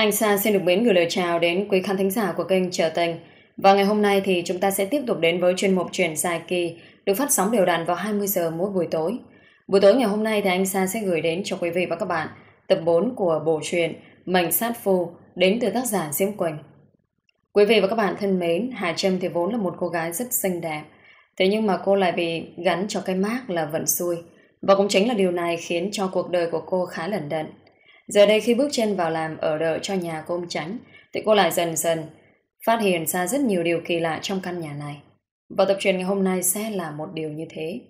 Anh Sa xin được mến gửi lời chào đến quý khán thính giả của kênh Trở Tình. Và ngày hôm nay thì chúng ta sẽ tiếp tục đến với chuyên mục truyền dài kỳ được phát sóng đều đặn vào 20 giờ mỗi buổi tối. Buổi tối ngày hôm nay thì anh Sa sẽ gửi đến cho quý vị và các bạn tập 4 của bộ truyện Mảnh Sát Phu đến từ tác giả Diễm Quỳnh. Quý vị và các bạn thân mến, Hà Trâm thì vốn là một cô gái rất xinh đẹp. Thế nhưng mà cô lại bị gắn cho cái mác là vận xui. Và cũng chính là điều này khiến cho cuộc đời của cô khá lẩn đận. Giờ đây khi bước chân vào làm ở đợi cho nhà cô ông Tránh, thì cô lại dần dần phát hiện ra rất nhiều điều kỳ lạ trong căn nhà này. Và tập truyền ngày hôm nay sẽ là một điều như thế.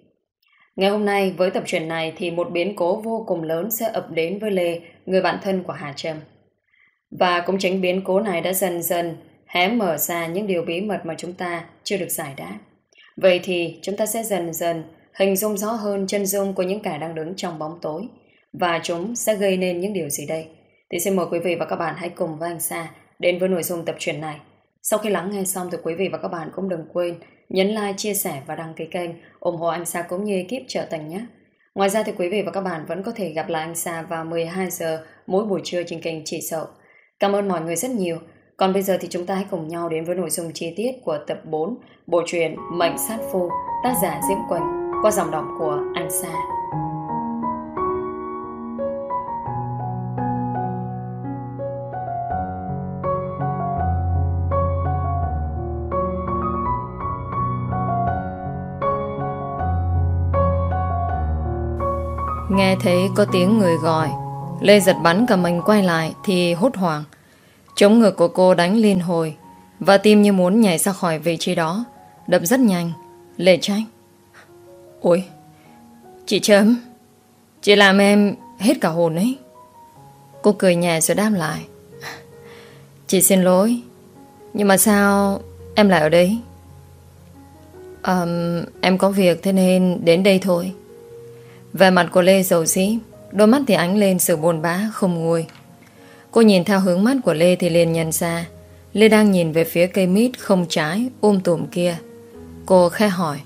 Ngày hôm nay với tập truyền này thì một biến cố vô cùng lớn sẽ ập đến với Lê, người bạn thân của Hà Trâm. Và cũng chính biến cố này đã dần dần hé mở ra những điều bí mật mà chúng ta chưa được giải đáp. Vậy thì chúng ta sẽ dần dần hình dung rõ hơn chân dung của những kẻ đang đứng trong bóng tối và chúng sẽ gây nên những điều gì đây? Thì xin mời quý vị và các bạn hãy cùng với anh Sa đến với nội dung tập truyện này. Sau khi lắng nghe xong thì quý vị và các bạn cũng đừng quên nhấn like, chia sẻ và đăng ký kênh ủng hộ anh Sa cũng như ekip trợ tình nhé. Ngoài ra thì quý vị và các bạn vẫn có thể gặp lại anh Sa vào 12 giờ mỗi buổi trưa trên kênh Chị Sậu. Cảm ơn mọi người rất nhiều. Còn bây giờ thì chúng ta hãy cùng nhau đến với nội dung chi tiết của tập 4 bộ truyện Mệnh Sát Phu tác giả Diễm Quỳnh qua dòng đọc của anh Sa. Nghe thấy có tiếng người gọi Lê giật bắn cả mình quay lại Thì hốt hoảng. Chống ngực của cô đánh liên hồi Và tim như muốn nhảy ra khỏi vị trí đó Đập rất nhanh. Lê trách: Ôi Chị Trâm Chị làm em hết cả hồn ấy. Cô cười nhẹ rồi đáp lại Chị xin lỗi Nhưng mà sao em lại ở đây? Um, Em có việc thế nên đến đây thôi về mặt của Lê dầu dĩ, Đôi mắt thì ánh lên sự buồn bã, không nguôi. Cô nhìn theo hướng mắt của Lê Thì liền nhận ra, Lê đang nhìn về phía cây mít không trái Um tùm kia. Cô khẽ hỏi,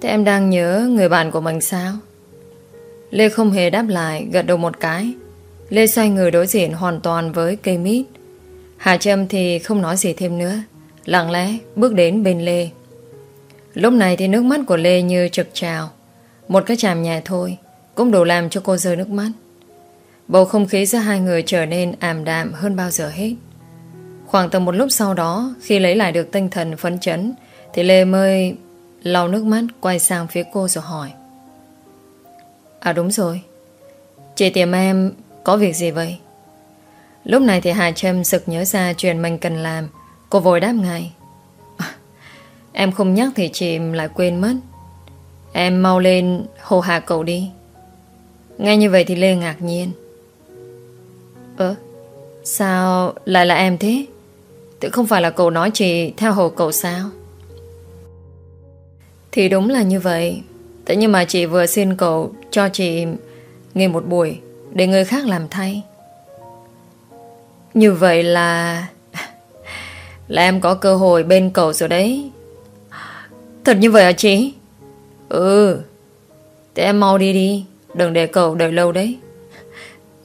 Thế em đang nhớ người bạn của mình sao? Lê không hề đáp lại, Gật đầu một cái. Lê xoay người đối diện hoàn toàn với cây mít. Hà Trâm thì không nói gì thêm nữa, Lặng lẽ bước đến bên Lê. Lúc này thì nước mắt của Lê như trực trào một cái chạm nhẹ thôi Cũng đủ làm cho cô rơi nước mắt. Bầu không khí giữa hai người trở nên ảm đạm hơn bao giờ hết. Khoảng tầm một lúc sau đó Khi lấy lại được tinh thần phấn chấn Thì Lê mới lau nước mắt Quay sang phía cô rồi hỏi. À đúng rồi. Chị tìm em có việc gì vậy? Lúc này thì Hà Trâm sực nhớ ra chuyện mình cần làm. Cô vội đáp ngay. À, Em không nhắc thì chị lại quên mất. Em mau lên hồ hạ cậu đi. Nghe như vậy thì Lê ngạc nhiên. Ơ, Sao lại là em thế? Tự không phải là cậu nói chị Theo hồ cậu sao? Thì đúng là như vậy. Thế nhưng mà chị vừa xin cậu Cho chị nghỉ một buổi Để người khác làm thay. Như vậy là Là em có cơ hội bên cậu rồi đấy. Thật như vậy à chị? Ừ Thế em mau đi đi, Đừng để cậu đợi lâu đấy.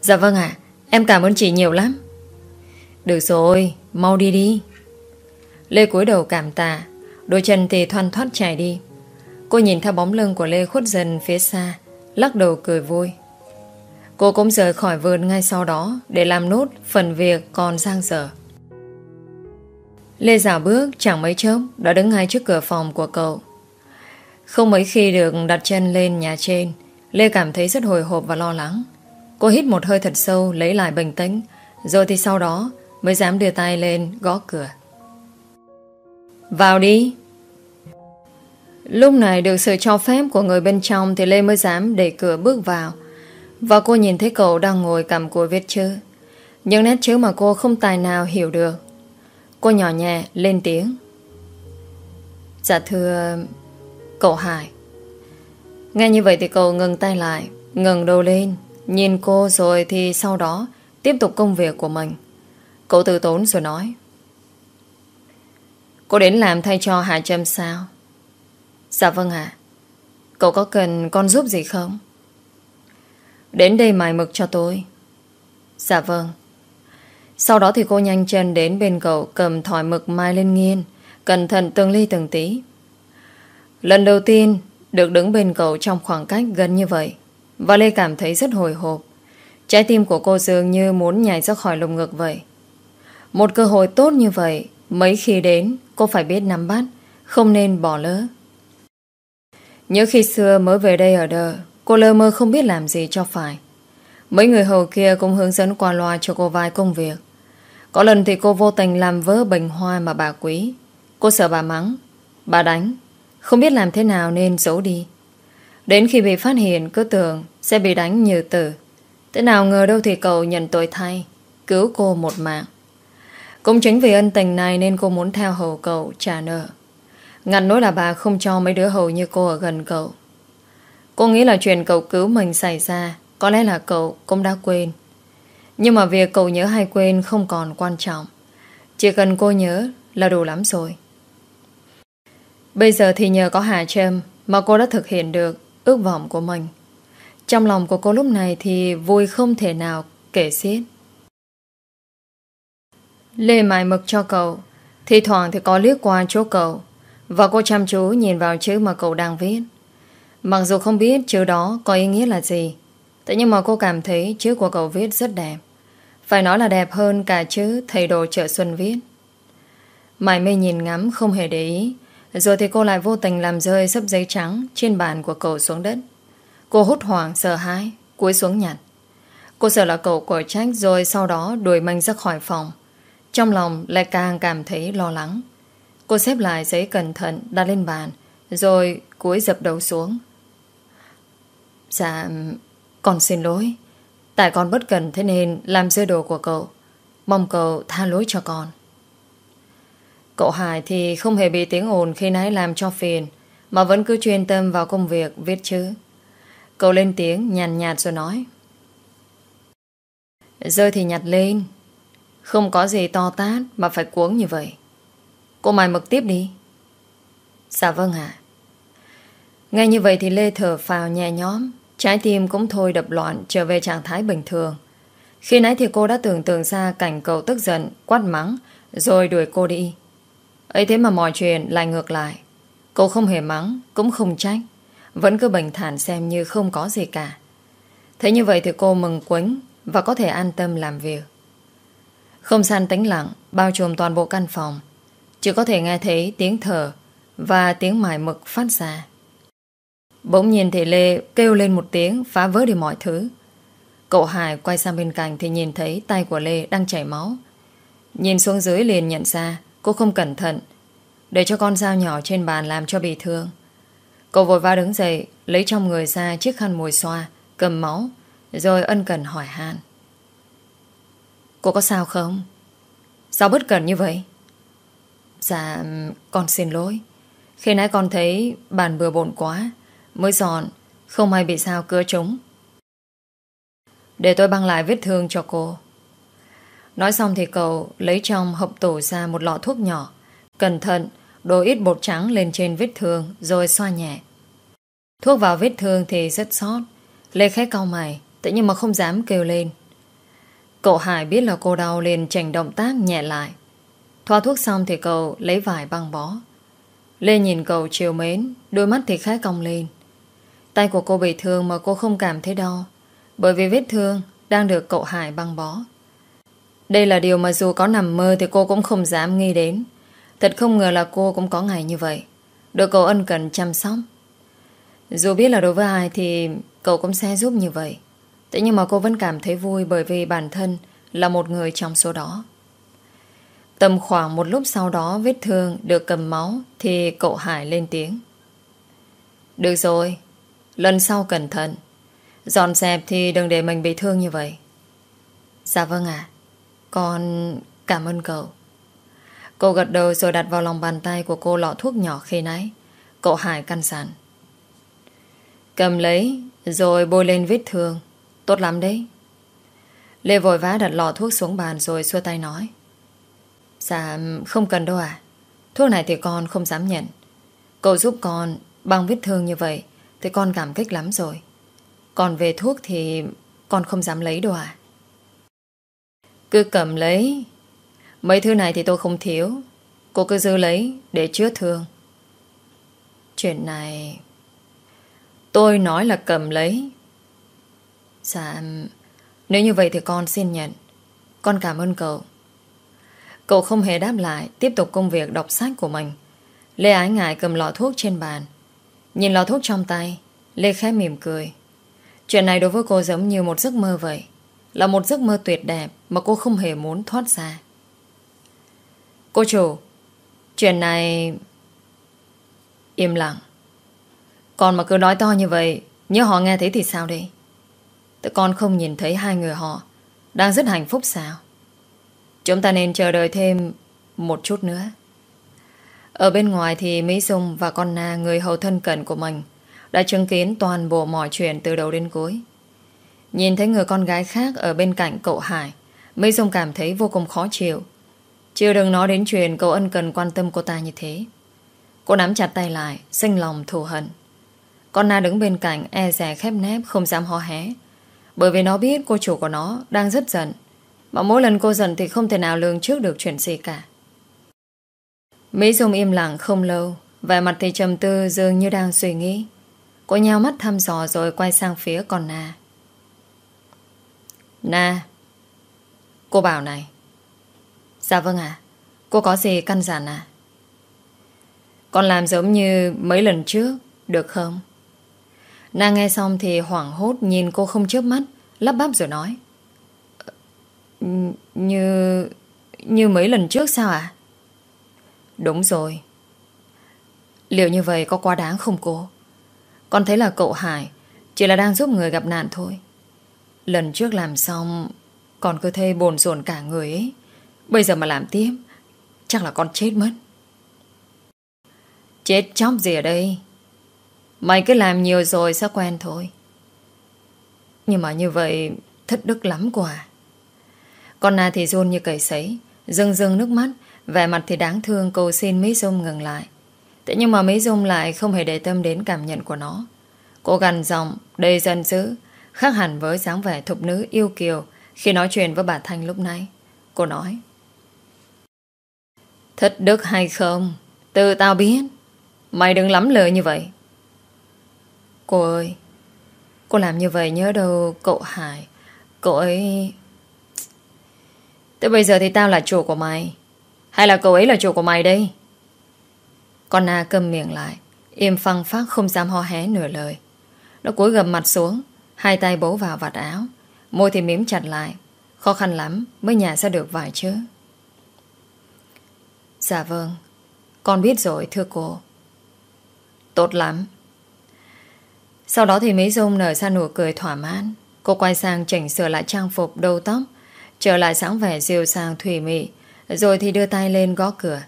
Dạ vâng ạ, Em cảm ơn chị nhiều lắm. Được rồi, Mau đi đi. Lê cúi đầu cảm tạ, Đôi chân thì thoăn thoát chạy đi. Cô nhìn theo bóng lưng của Lê khuất dần phía xa, Lắc đầu cười vui. Cô cũng rời khỏi vườn ngay sau đó Để làm nốt phần việc còn giang dở. Lê giả bước chẳng mấy chốc Đã đứng ngay trước cửa phòng của cậu không mấy khi được đặt chân lên nhà trên, Lê cảm thấy rất hồi hộp và lo lắng. Cô hít một hơi thật sâu, Lấy lại bình tĩnh, Rồi thì sau đó mới dám đưa tay lên gõ cửa. Vào đi. Lúc này được sự cho phép của người bên trong Thì Lê mới dám đẩy cửa bước vào. Và cô nhìn thấy cậu đang ngồi cầm cùi viết chữ. Những nét chữ mà cô không tài nào hiểu được. Cô nhỏ nhẹ, lên tiếng. Dạ thưa Cậu Hải. Nghe như vậy thì cậu ngừng tay lại Ngừng đầu lên Nhìn cô rồi thì sau đó Tiếp tục công việc của mình. Cậu từ tốn rồi nói. Cô đến làm thay cho Hà Trâm sao? Dạ vâng ạ. Cậu có cần con giúp gì không? Đến đây mài mực cho tôi. Dạ vâng. Sau đó thì cô nhanh chân đến bên cậu cầm thỏi mực mai lên nghiên, cẩn thận từng ly từng tí. Lần đầu tiên được đứng bên cậu trong khoảng cách gần như vậy, và Lê cảm thấy rất hồi hộp. Trái tim của cô dường như muốn nhảy ra khỏi lồng ngực vậy. Một cơ hội tốt như vậy, mấy khi đến, cô phải biết nắm bắt, không nên bỏ lỡ. Nhớ khi xưa mới về đây ở đờ, cô lơ mơ không biết làm gì cho phải. Mấy người hầu kia cũng hướng dẫn qua loa cho cô vài công việc. Có lần thì cô vô tình làm vỡ bình hoa mà bà quý. Cô sợ bà mắng, bà đánh, không biết làm thế nào nên giấu đi. Đến khi bị phát hiện cứ tưởng sẽ bị đánh như tử. Thế nào ngờ đâu thì cậu nhận tội thay, cứu cô một mạng. Cũng chính vì ân tình này nên cô muốn theo hầu cậu trả nợ. Ngặt nỗi là bà không cho mấy đứa hầu như cô ở gần cậu. Cô nghĩ là chuyện cậu cứu mình xảy ra có lẽ là cậu cũng đã quên. Nhưng mà việc cậu nhớ hay quên không còn quan trọng. Chỉ cần cô nhớ là đủ lắm rồi. Bây giờ thì nhờ có Hà Trâm mà cô đã thực hiện được ước vọng của mình. Trong lòng của cô lúc này thì vui không thể nào kể xiết. Lê mài mực cho cậu Thì thoảng thì có liếc qua chỗ cậu, Và cô chăm chú nhìn vào chữ mà cậu đang viết Mặc dù không biết chữ đó có ý nghĩa là gì, Thế nhưng mà cô cảm thấy chữ của cậu viết rất đẹp Phải nói là đẹp hơn cả chữ thầy đồ chợ xuân viết mài mê nhìn ngắm không hề để ý rồi thì cô lại vô tình làm rơi sấp giấy trắng Trên bàn của cậu xuống đất. Cô hút hoảng, sợ hãi, Cúi xuống nhặt. Cô sợ là cậu của trách rồi sau đó đuổi mình ra khỏi phòng. Trong lòng lại càng cảm thấy lo lắng. Cô xếp lại giấy cẩn thận đặt lên bàn, Rồi cúi dập đầu xuống. Dạ Con xin lỗi. Tại con bất cần thế nên làm rơi đồ của cậu. Mong cậu tha lỗi cho con. Cậu Hải thì không hề bị tiếng ồn khi nãy làm cho phiền Mà vẫn cứ chuyên tâm vào công việc viết chữ Cậu lên tiếng nhàn nhạt rồi nói Rơi thì nhặt lên không có gì to tát mà phải cuống như vậy. Cô mài mực tiếp đi. Dạ vâng ạ. Ngay như vậy thì Lê thở phào nhẹ nhõm, trái tim cũng thôi đập loạn trở về trạng thái bình thường. Khi nãy thì cô đã tưởng tượng ra cảnh cậu tức giận, quát mắng, rồi đuổi cô đi ấy thế mà mọi chuyện lại ngược lại. Cô không hề mắng, cũng không trách, vẫn cứ bình thản xem như không có gì cả. Thế như vậy thì cô mừng quấn và có thể an tâm làm việc. Không gian tĩnh lặng Bao trùm toàn bộ căn phòng Chỉ có thể nghe thấy tiếng thở Và tiếng mài mực phát ra Bỗng nhìn thì Lê kêu lên một tiếng Phá vỡ đi mọi thứ Cậu Hải quay sang bên cạnh Thì nhìn thấy tay của Lê đang chảy máu Nhìn xuống dưới liền nhận ra Cô không cẩn thận Để cho con dao nhỏ trên bàn làm cho bị thương Cậu vội vã đứng dậy Lấy trong người ra chiếc khăn mùi xoa Cầm máu Rồi ân cần hỏi han Cô có sao không? Sao bất cẩn như vậy? Dạ, con xin lỗi. Khi nãy con thấy bàn bừa bộn quá, mới dọn, không may bị sao cưa trúng. Để tôi băng lại vết thương cho cô. Nói xong thì cậu lấy trong hộp tủ ra một lọ thuốc nhỏ, cẩn thận đổ ít bột trắng lên trên vết thương rồi xoa nhẹ. Thuốc vào vết thương thì rất sót. Lê khẽ cau mày, tự nhiên mà không dám kêu lên. Cậu Hải biết là cô đau liền chỉnh động tác nhẹ lại. Thoa thuốc xong thì cậu lấy vải băng bó. Lê nhìn cậu chiều mến, đôi mắt thì khá cong lên. Tay của cô bị thương mà cô không cảm thấy đau, bởi vì vết thương đang được cậu Hải băng bó. Đây là điều mà dù có nằm mơ thì cô cũng không dám nghi đến. Thật không ngờ là cô cũng có ngày như vậy. Được cậu ân cần chăm sóc. Dù biết là đối với ai thì cậu cũng sẽ giúp như vậy. Thế nhưng mà cô vẫn cảm thấy vui bởi vì bản thân là một người trong số đó. Tầm khoảng một lúc sau đó vết thương được cầm máu thì cậu Hải lên tiếng. Được rồi, lần sau cẩn thận. Dọn dẹp thì đừng để mình bị thương như vậy. Dạ vâng ạ. Con cảm ơn cậu. Cô gật đầu rồi đặt vào lòng bàn tay của cô lọ thuốc nhỏ khi nãy. Cậu Hải căn sản. Cầm lấy, rồi bôi lên vết thương. Tốt lắm đấy Lê vội vã đặt lọ thuốc xuống bàn Rồi xua tay nói Dạ không cần đâu à Thuốc này thì con không dám nhận Cậu giúp con bằng vết thương như vậy Thì con cảm kích lắm rồi Còn về thuốc thì Con không dám lấy đâu à cứ cầm lấy. Mấy thứ này thì tôi không thiếu. Cô cứ giữ lấy để chứa thương. Chuyện này, Tôi nói là cầm lấy. Dạ Nếu như vậy thì con xin nhận. Con cảm ơn cậu. Cậu không hề đáp lại, Tiếp tục công việc đọc sách của mình. Lê ái ngại cầm lọ thuốc trên bàn. Nhìn lọ thuốc trong tay, Lê khẽ mỉm cười. Chuyện này đối với cô giống như một giấc mơ vậy. Là một giấc mơ tuyệt đẹp Mà cô không hề muốn thoát ra. Cô chủ, Chuyện này Im lặng. Còn mà cứ nói to như vậy, Nhớ họ nghe thấy thì sao đây Tụi con không nhìn thấy hai người họ Đang rất hạnh phúc sao? Chúng ta nên chờ đợi thêm Một chút nữa. Ở bên ngoài thì Mỹ Dung và con Na, Người hầu thân cận của mình, Đã chứng kiến toàn bộ mọi chuyện từ đầu đến cuối. Nhìn thấy người con gái khác Ở bên cạnh cậu Hải, Mỹ Dung cảm thấy vô cùng khó chịu. Chưa đừng nói đến chuyện cậu ân cần quan tâm cô ta như thế. Cô nắm chặt tay lại, Sinh lòng thù hận. Con Na đứng bên cạnh e rè khép nép, Không dám ho hé. Bởi vì nó biết cô chủ của nó đang rất giận, Mà mỗi lần cô giận thì không thể nào lường trước được chuyện gì cả. Mỹ Dung im lặng không lâu, Vẻ mặt thì trầm tư dường như đang suy nghĩ. Cô nhao mắt thăm dò rồi quay sang phía con Na. Nè Cô bảo này. Dạ vâng ạ, Cô có gì căn dặn à Con làm giống như mấy lần trước, Được không? Na nghe xong thì hoảng hốt Nhìn cô không chớp mắt, Lắp bắp rồi nói. Ờ, như Như mấy lần trước sao ạ? Đúng rồi. Liệu như vậy có quá đáng không cô? Con thấy là cậu Hải Chỉ là đang giúp người gặp nạn thôi. Lần trước làm xong, Còn cơ thể bồn rồn cả người ấy. Bây giờ mà làm tiếp, Chắc là con chết mất. Chết chóc gì ở đây? Mày cứ làm nhiều rồi sẽ quen thôi. Nhưng mà như vậy, Thất đức lắm quả Con Na thì run như cầy sấy dưng dưng nước mắt, Vẻ mặt thì đáng thương cầu xin Mỹ Dung ngừng lại. Thế nhưng mà Mỹ Dung lại không hề để tâm đến cảm nhận của nó. Cô gần giọng Đầy dân dữ Khác hẳn với dáng vẻ thục nữ yêu kiều Khi nói chuyện với bà Thanh lúc nãy. Cô nói, Thích đức hay không? Từ tao biết. Mày đừng lắm lời như vậy. Cô ơi, Cô làm như vậy nhớ đâu cậu Hải. Cậu ấy Tới bây giờ thì tao là chủ của mày. Hay là cậu ấy là chủ của mày đây? Con Na cầm miệng lại, Im phăng phát không dám ho hé nửa lời. Nó cúi gầm mặt xuống Hai tay bấu vào vạt áo. Môi thì miếm chặt lại. Khó khăn lắm mới nhả ra được vài chữ. Dạ vâng. Con biết rồi, thưa cô. Tốt lắm. Sau đó thì Mỹ Dung nở ra nụ cười thỏa mãn. Cô quay sang chỉnh sửa lại trang phục, đầu tóc, Trở lại sáng vẻ dịu sang thủy mị, Rồi thì đưa tay lên gõ cửa.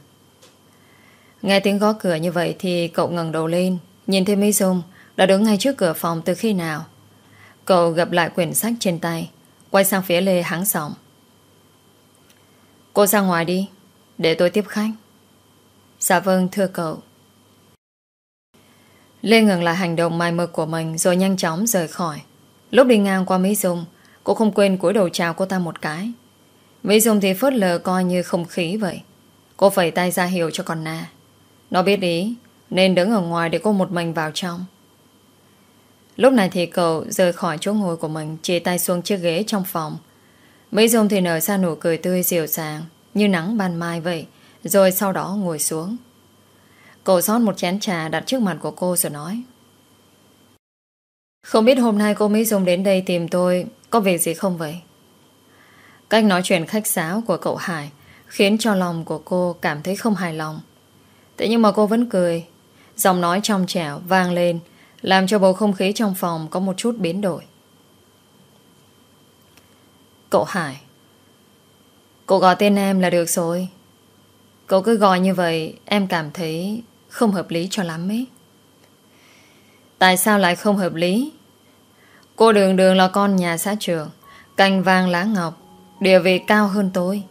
Nghe tiếng gõ cửa như vậy Thì cậu ngẩng đầu lên, Nhìn thấy Mỹ Dung Đã đứng ngay trước cửa phòng từ khi nào. Cậu gặp lại quyển sách trên tay. Quay sang phía Lê hắng giọng. Cô ra ngoài đi, Để tôi tiếp khách. Dạ vâng thưa cậu. Lê ngừng lại hành động mai mực của mình Rồi nhanh chóng rời khỏi. Lúc đi ngang qua Mỹ Dung, Cô không quên cúi đầu chào cô ta một cái. Mỹ Dung thì phớt lờ coi như không khí vậy. Cô phẩy tay ra hiệu cho con Na. Nó biết ý, Nên đứng ở ngoài để cô một mình vào trong. Lúc này thì cậu rời khỏi chỗ ngồi của mình Chỉ tay xuống chiếc ghế trong phòng. Mỹ Dung thì nở ra nụ cười tươi dịu dàng, Như nắng ban mai vậy, Rồi sau đó ngồi xuống. Cậu rót một chén trà đặt trước mặt của cô rồi nói, Không biết hôm nay cô Mỹ Dung đến đây tìm tôi Có việc gì không vậy? Cách nói chuyện khách sáo của cậu Hải Khiến cho lòng của cô cảm thấy không hài lòng. Thế nhưng mà cô vẫn cười, Giọng nói trong trẻo vang lên làm cho bầu không khí trong phòng có một chút biến đổi. Cậu Hải, Cậu gọi tên em là được rồi. Cậu cứ gọi như vậy, Em cảm thấy không hợp lý cho lắm ấy. Tại sao lại không hợp lý? Cô Đường Đường là con nhà xã trường Cành vàng lá ngọc, Địa vị cao hơn tôi.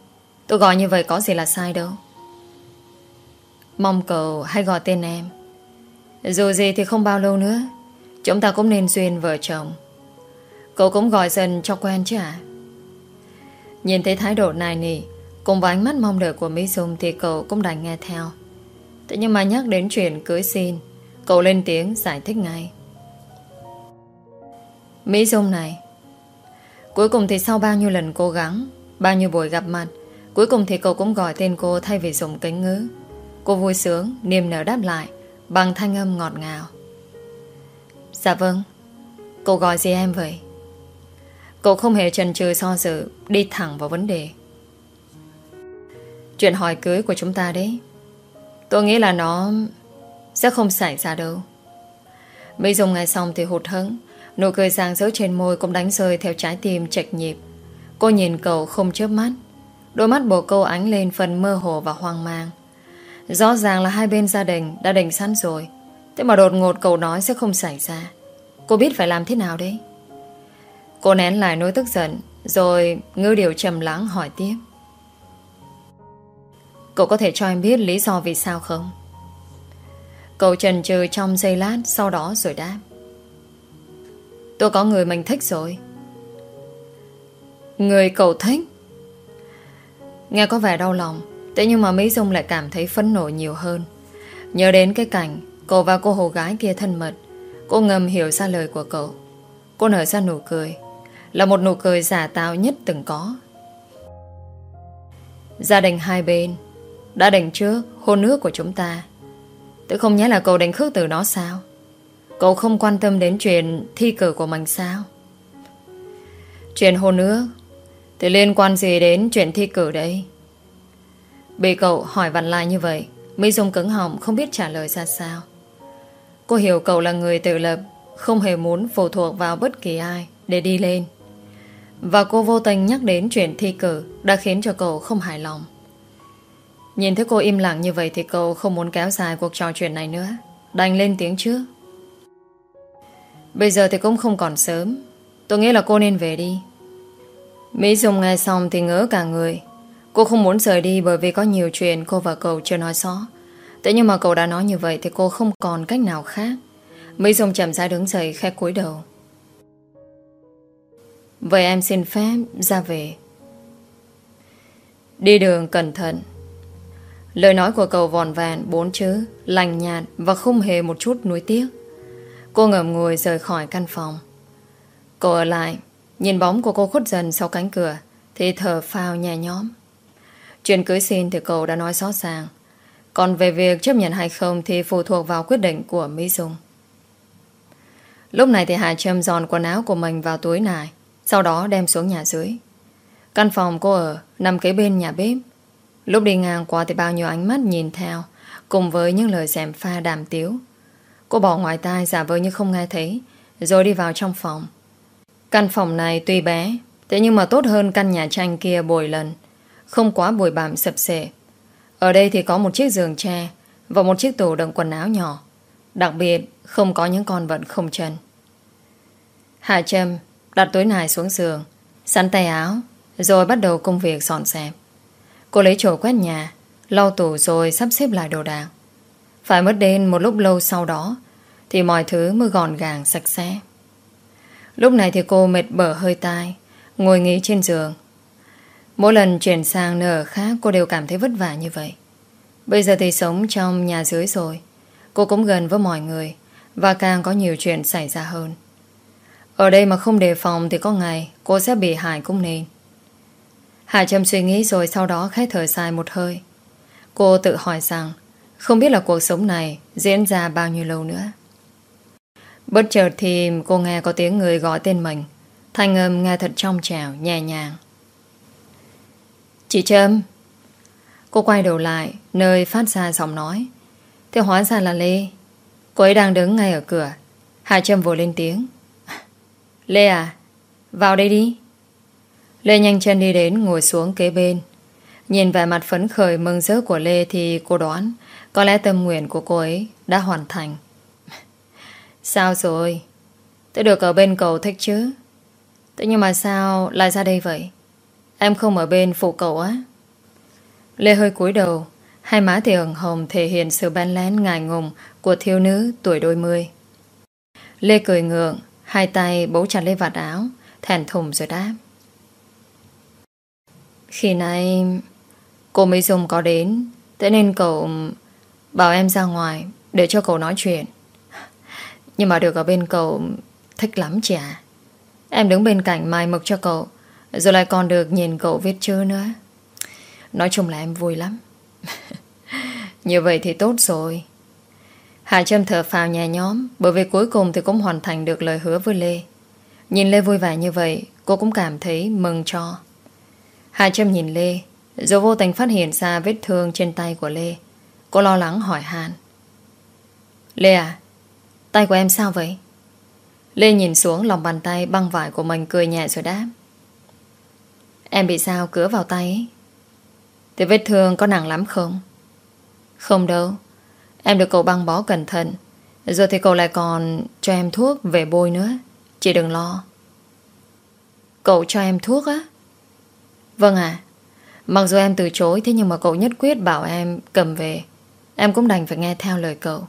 Tôi gọi như vậy có gì là sai đâu. Mong cậu hãy gọi tên em dù gì thì không bao lâu nữa, Chúng ta cũng nên duyên vợ chồng. Cậu cũng gọi dần cho quen chứ à Nhìn thấy thái độ này nỉ Cùng với ánh mắt mong đợi của Mỹ Dung Thì cậu cũng đành nghe theo. Thế nhưng mà nhắc đến chuyện cưới xin, Cậu lên tiếng giải thích ngay. Mỹ Dung này, Cuối cùng thì sau bao nhiêu lần cố gắng, Bao nhiêu buổi gặp mặt, Cuối cùng thì cậu cũng gọi tên cô thay vì dùng kính ngữ. Cô vui sướng, Niềm nở đáp lại. Bằng thanh âm ngọt ngào. Dạ vâng cô gọi gì em vậy? Cô không hề chần chừ so dự Đi thẳng vào vấn đề. Chuyện hỏi cưới của chúng ta đấy. Tôi nghĩ là nó Sẽ không xảy ra đâu. Mỹ Dung nghe xong thì hụt hẫng, Nụ cười sáng rỡ trên môi Cũng đánh rơi theo trái tim chạch nhịp. Cô nhìn cậu không chớp mắt, Đôi mắt bồ câu ánh lên phần mơ hồ và hoang mang. Rõ ràng là hai bên gia đình Đã định sẵn rồi. Thế mà đột ngột cậu nói sẽ không xảy ra. Cô biết phải làm thế nào đấy? Cô nén lại nỗi tức giận, Rồi ngư điều trầm lắng hỏi tiếp. Cậu có thể cho em biết lý do vì sao không? Cậu trần trừ trong giây lát, Sau đó rồi đáp. Tôi có người mình thích rồi. Người cậu thích? Nghe có vẻ đau lòng. Thế nhưng mà Mỹ Dung lại cảm thấy phẫn nộ nhiều hơn. Nhớ đến cái cảnh Cô và cô hồ gái kia thân mật, Cô ngầm hiểu ra lời của cậu. Cô nở ra nụ cười, Là một nụ cười giả tạo nhất từng có. Gia đình hai bên Đã đành trước hôn nước của chúng ta. Tự không nhớ là cậu đánh khước từ đó sao? Cậu không quan tâm đến chuyện thi cử của mình sao? Chuyện hôn nước Thì liên quan gì đến chuyện thi cử đây? Bị cậu hỏi vặn lại như vậy, Mỹ Dung cứng họng không biết trả lời ra sao. Cô hiểu cậu là người tự lập, Không hề muốn phụ thuộc vào bất kỳ ai Để đi lên. Và cô vô tình nhắc đến chuyện thi cử Đã khiến cho cậu không hài lòng. Nhìn thấy cô im lặng như vậy Thì cậu không muốn kéo dài cuộc trò chuyện này nữa. Đành lên tiếng trước. Bây giờ thì cũng không còn sớm. Tôi nghĩ là cô nên về đi. Mỹ Dung nghe xong thì ngỡ cả người. Cô không muốn rời đi bởi vì có nhiều chuyện cô và cậu chưa nói rõ. Thế nhưng mà cậu đã nói như vậy Thì cô không còn cách nào khác. Mỹ Dung chậm rãi đứng dậy, khẽ cúi đầu. Vậy em xin phép ra về. Đi đường cẩn thận. Lời nói của cậu vòn vẹn, Bốn chữ, Lành nhạt Và không hề một chút nuối tiếc. Cô ngậm ngùi rời khỏi căn phòng. Cô ở lại, Nhìn bóng của cô khuất dần sau cánh cửa, Thì thở phào nhẹ nhõm. Chuyện cưới xin thì cậu đã nói rõ ràng. Còn về việc chấp nhận hay không Thì phụ thuộc vào quyết định của Mỹ Dung. Lúc này thì Hà Trâm dọn quần áo của mình vào túi nải Sau đó đem xuống nhà dưới. Căn phòng cô ở Nằm kế bên nhà bếp. Lúc đi ngang qua thì bao nhiêu ánh mắt nhìn theo, Cùng với những lời dèm pha đàm tiếu. Cô bỏ ngoài tai giả vờ như không nghe thấy, Rồi đi vào trong phòng. Căn phòng này tuy bé, Thế nhưng mà tốt hơn căn nhà tranh kia bồi lần. Không quá bụi bạm sập sệ. Ở đây thì có một chiếc giường tre Và một chiếc tủ đựng quần áo nhỏ. Đặc biệt, không có những con vật không chân. Hạ Trâm đặt túi nài xuống giường Sẵn tay áo, Rồi bắt đầu công việc dọn dẹp. Cô lấy chổi quét nhà, Lau tủ rồi sắp xếp lại đồ đạc. Phải mất đến một lúc lâu sau đó, Thì mọi thứ mới gọn gàng, sạch sẽ. Lúc này thì cô mệt bở hơi tai, Ngồi nghỉ trên giường Mỗi lần chuyển sang nơi ở khác cô đều cảm thấy vất vả như vậy. Bây giờ thì sống trong nhà dưới rồi. Cô cũng gần với mọi người và càng có nhiều chuyện xảy ra hơn. Ở đây mà không đề phòng thì có ngày cô sẽ bị hại cũng nên. hải Trâm suy nghĩ rồi sau đó khẽ thở dài một hơi. Cô tự hỏi rằng không biết là cuộc sống này diễn ra bao nhiêu lâu nữa. Bất chợt thì cô nghe có tiếng người gọi tên mình. Thanh âm nghe thật trong trẻo, nhẹ nhàng. Chị Trâm. Cô quay đầu lại, Nơi phát ra giọng nói. Thế hóa ra là Lê. Cô ấy đang đứng ngay ở cửa. Hà Trâm vừa lên tiếng. Lê à Vào đây đi. Lê nhanh chân đi đến ngồi xuống kế bên. Nhìn vẻ mặt phấn khởi mừng rỡ của Lê Thì cô đoán Có lẽ tâm nguyện của cô ấy đã hoàn thành. Sao rồi? Tôi được ở bên cầu thích chứ? Thế nhưng mà sao lại ra đây vậy? Em không ở bên phụ cậu á. Lê hơi cúi đầu, Hai má thì ửng hồng thể hiện sự ban lén ngài ngùng Của thiếu nữ tuổi đôi mươi. Lê cười ngượng, Hai tay bấu chặt lấy vạt áo Thèn thùng rồi đáp. Khi nãy Cô mỹ dung có đến, Thế nên cậu Bảo em ra ngoài Để cho cậu nói chuyện. Nhưng mà được ở bên cậu Thích lắm chị à Em đứng bên cạnh mai mực cho cậu rồi lại còn được nhìn cậu viết chữ nữa. Nói chung là em vui lắm. Như vậy thì tốt rồi. Hà Trâm thở phào nhà nhóm Bởi vì cuối cùng thì cũng hoàn thành được lời hứa với Lê. Nhìn Lê vui vẻ như vậy, Cô cũng cảm thấy mừng cho. Hà Trâm nhìn Lê, Rồi vô tình phát hiện ra vết thương trên tay của Lê. Cô lo lắng hỏi Hàn. Lê à Tay của em sao vậy? Lê nhìn xuống lòng bàn tay băng vải của mình cười nhẹ rồi đáp. Em bị sao cứa vào tay ấy. Thì vết thương có nặng lắm không? Không đâu. Em được cậu băng bó cẩn thận. Rồi thì cậu lại còn cho em thuốc về bôi nữa. Chị đừng lo. Cậu cho em thuốc á? Vâng à Mặc dù em từ chối, Thế nhưng mà cậu nhất quyết bảo em cầm về. Em cũng đành phải nghe theo lời cậu.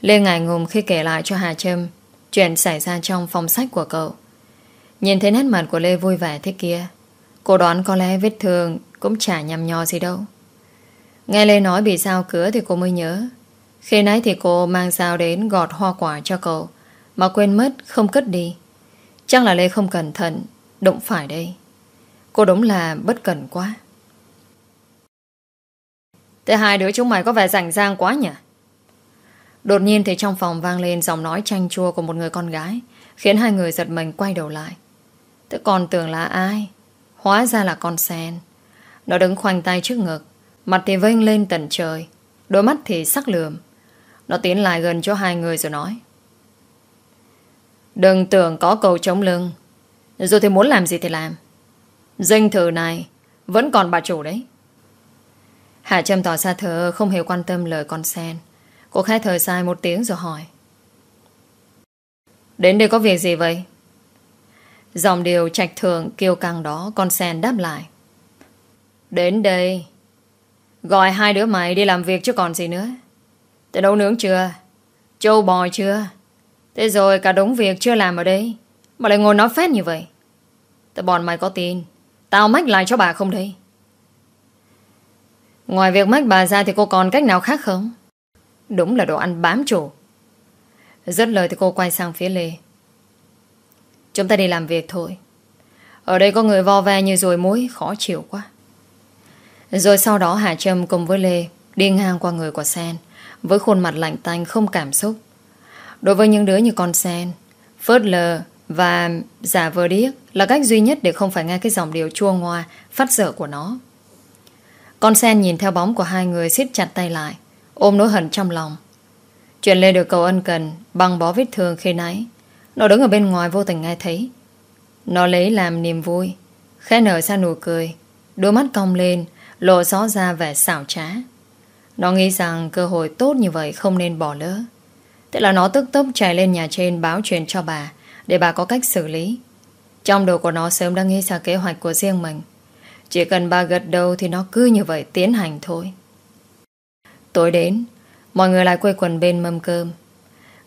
Lê ngại ngùng khi kể lại cho Hà Trâm Chuyện xảy ra trong phòng sách của cậu. Nhìn thấy nét mặt của Lê vui vẻ thế kia, Cô đoán có lẽ vết thương Cũng chả nhằm nhò gì đâu. Nghe Lê nói bị sao cửa thì cô mới nhớ. Khi nãy thì cô mang dao đến Gọt hoa quả cho cậu, Mà quên mất không cất đi. Chắc là Lê không cẩn thận, Đụng phải đây. Cô đúng là bất cẩn quá. Thế hai đứa chúng mày có vẻ rảnh rang quá nhỉ? Đột nhiên thì trong phòng vang lên giọng nói chanh chua của một người con gái, Khiến hai người giật mình quay đầu lại. Tôi còn tưởng là ai? Hóa ra là con sen. Nó đứng khoanh tay trước ngực, Mặt thì vênh lên tận trời, Đôi mắt thì sắc lườm. Nó tiến lại gần cho hai người rồi nói. Đừng tưởng có cầu chống lưng. Rồi thì muốn làm gì thì làm. Danh thử này Vẫn còn bà chủ đấy. Hạ Trâm tỏ ra thờ không hề quan tâm lời con sen. Cô khai thời dài một tiếng rồi hỏi. Đến đây có việc gì vậy? Dòng điều trạch thường kêu căng đó, Con sen đáp lại. Đến đây, Gọi hai đứa mày đi làm việc chứ còn gì nữa. Thế nấu nướng chưa? Châu bò chưa? Thế rồi cả đống việc chưa làm ở đây, Mà lại ngồi nói phét như vậy. Thế bọn mày có tin, Tao mách lại cho bà không đây? Ngoài việc mách bà ra Thì cô còn cách nào khác không? Đúng là đồ ăn bám chủ Rất lời thì cô quay sang phía Lê. Chúng ta đi làm việc thôi. Ở đây có người vo ve như rồi mối Khó chịu quá. Rồi sau đó Hà Trâm cùng với Lê Đi ngang qua người của Sen, Với khuôn mặt lạnh tanh không cảm xúc. Đối với những đứa như con Sen Phớt lờ và giả vờ điếc Là cách duy nhất để không phải nghe cái dòng điều chua ngoa, Phát dở của nó. Con Sen nhìn theo bóng của hai người siết chặt tay lại, Ôm nỗi hận trong lòng. Chuyện Lê được cầu ân cần Băng bó vết thương khi nãy. Nó đứng ở bên ngoài vô tình nghe thấy. Nó lấy làm niềm vui, Khẽ nở ra nụ cười, Đôi mắt cong lên, Lộ rõ ra vẻ xảo trá. Nó nghĩ rằng cơ hội tốt như vậy không nên bỏ lỡ. Thế là nó tức tốc chạy lên nhà trên báo chuyện cho bà, Để bà có cách xử lý. Trong đầu của nó sớm đã nghĩ ra kế hoạch của riêng mình. Chỉ cần bà gật đầu Thì nó cứ như vậy tiến hành thôi. Tối đến, Mọi người lại quây quần bên mâm cơm.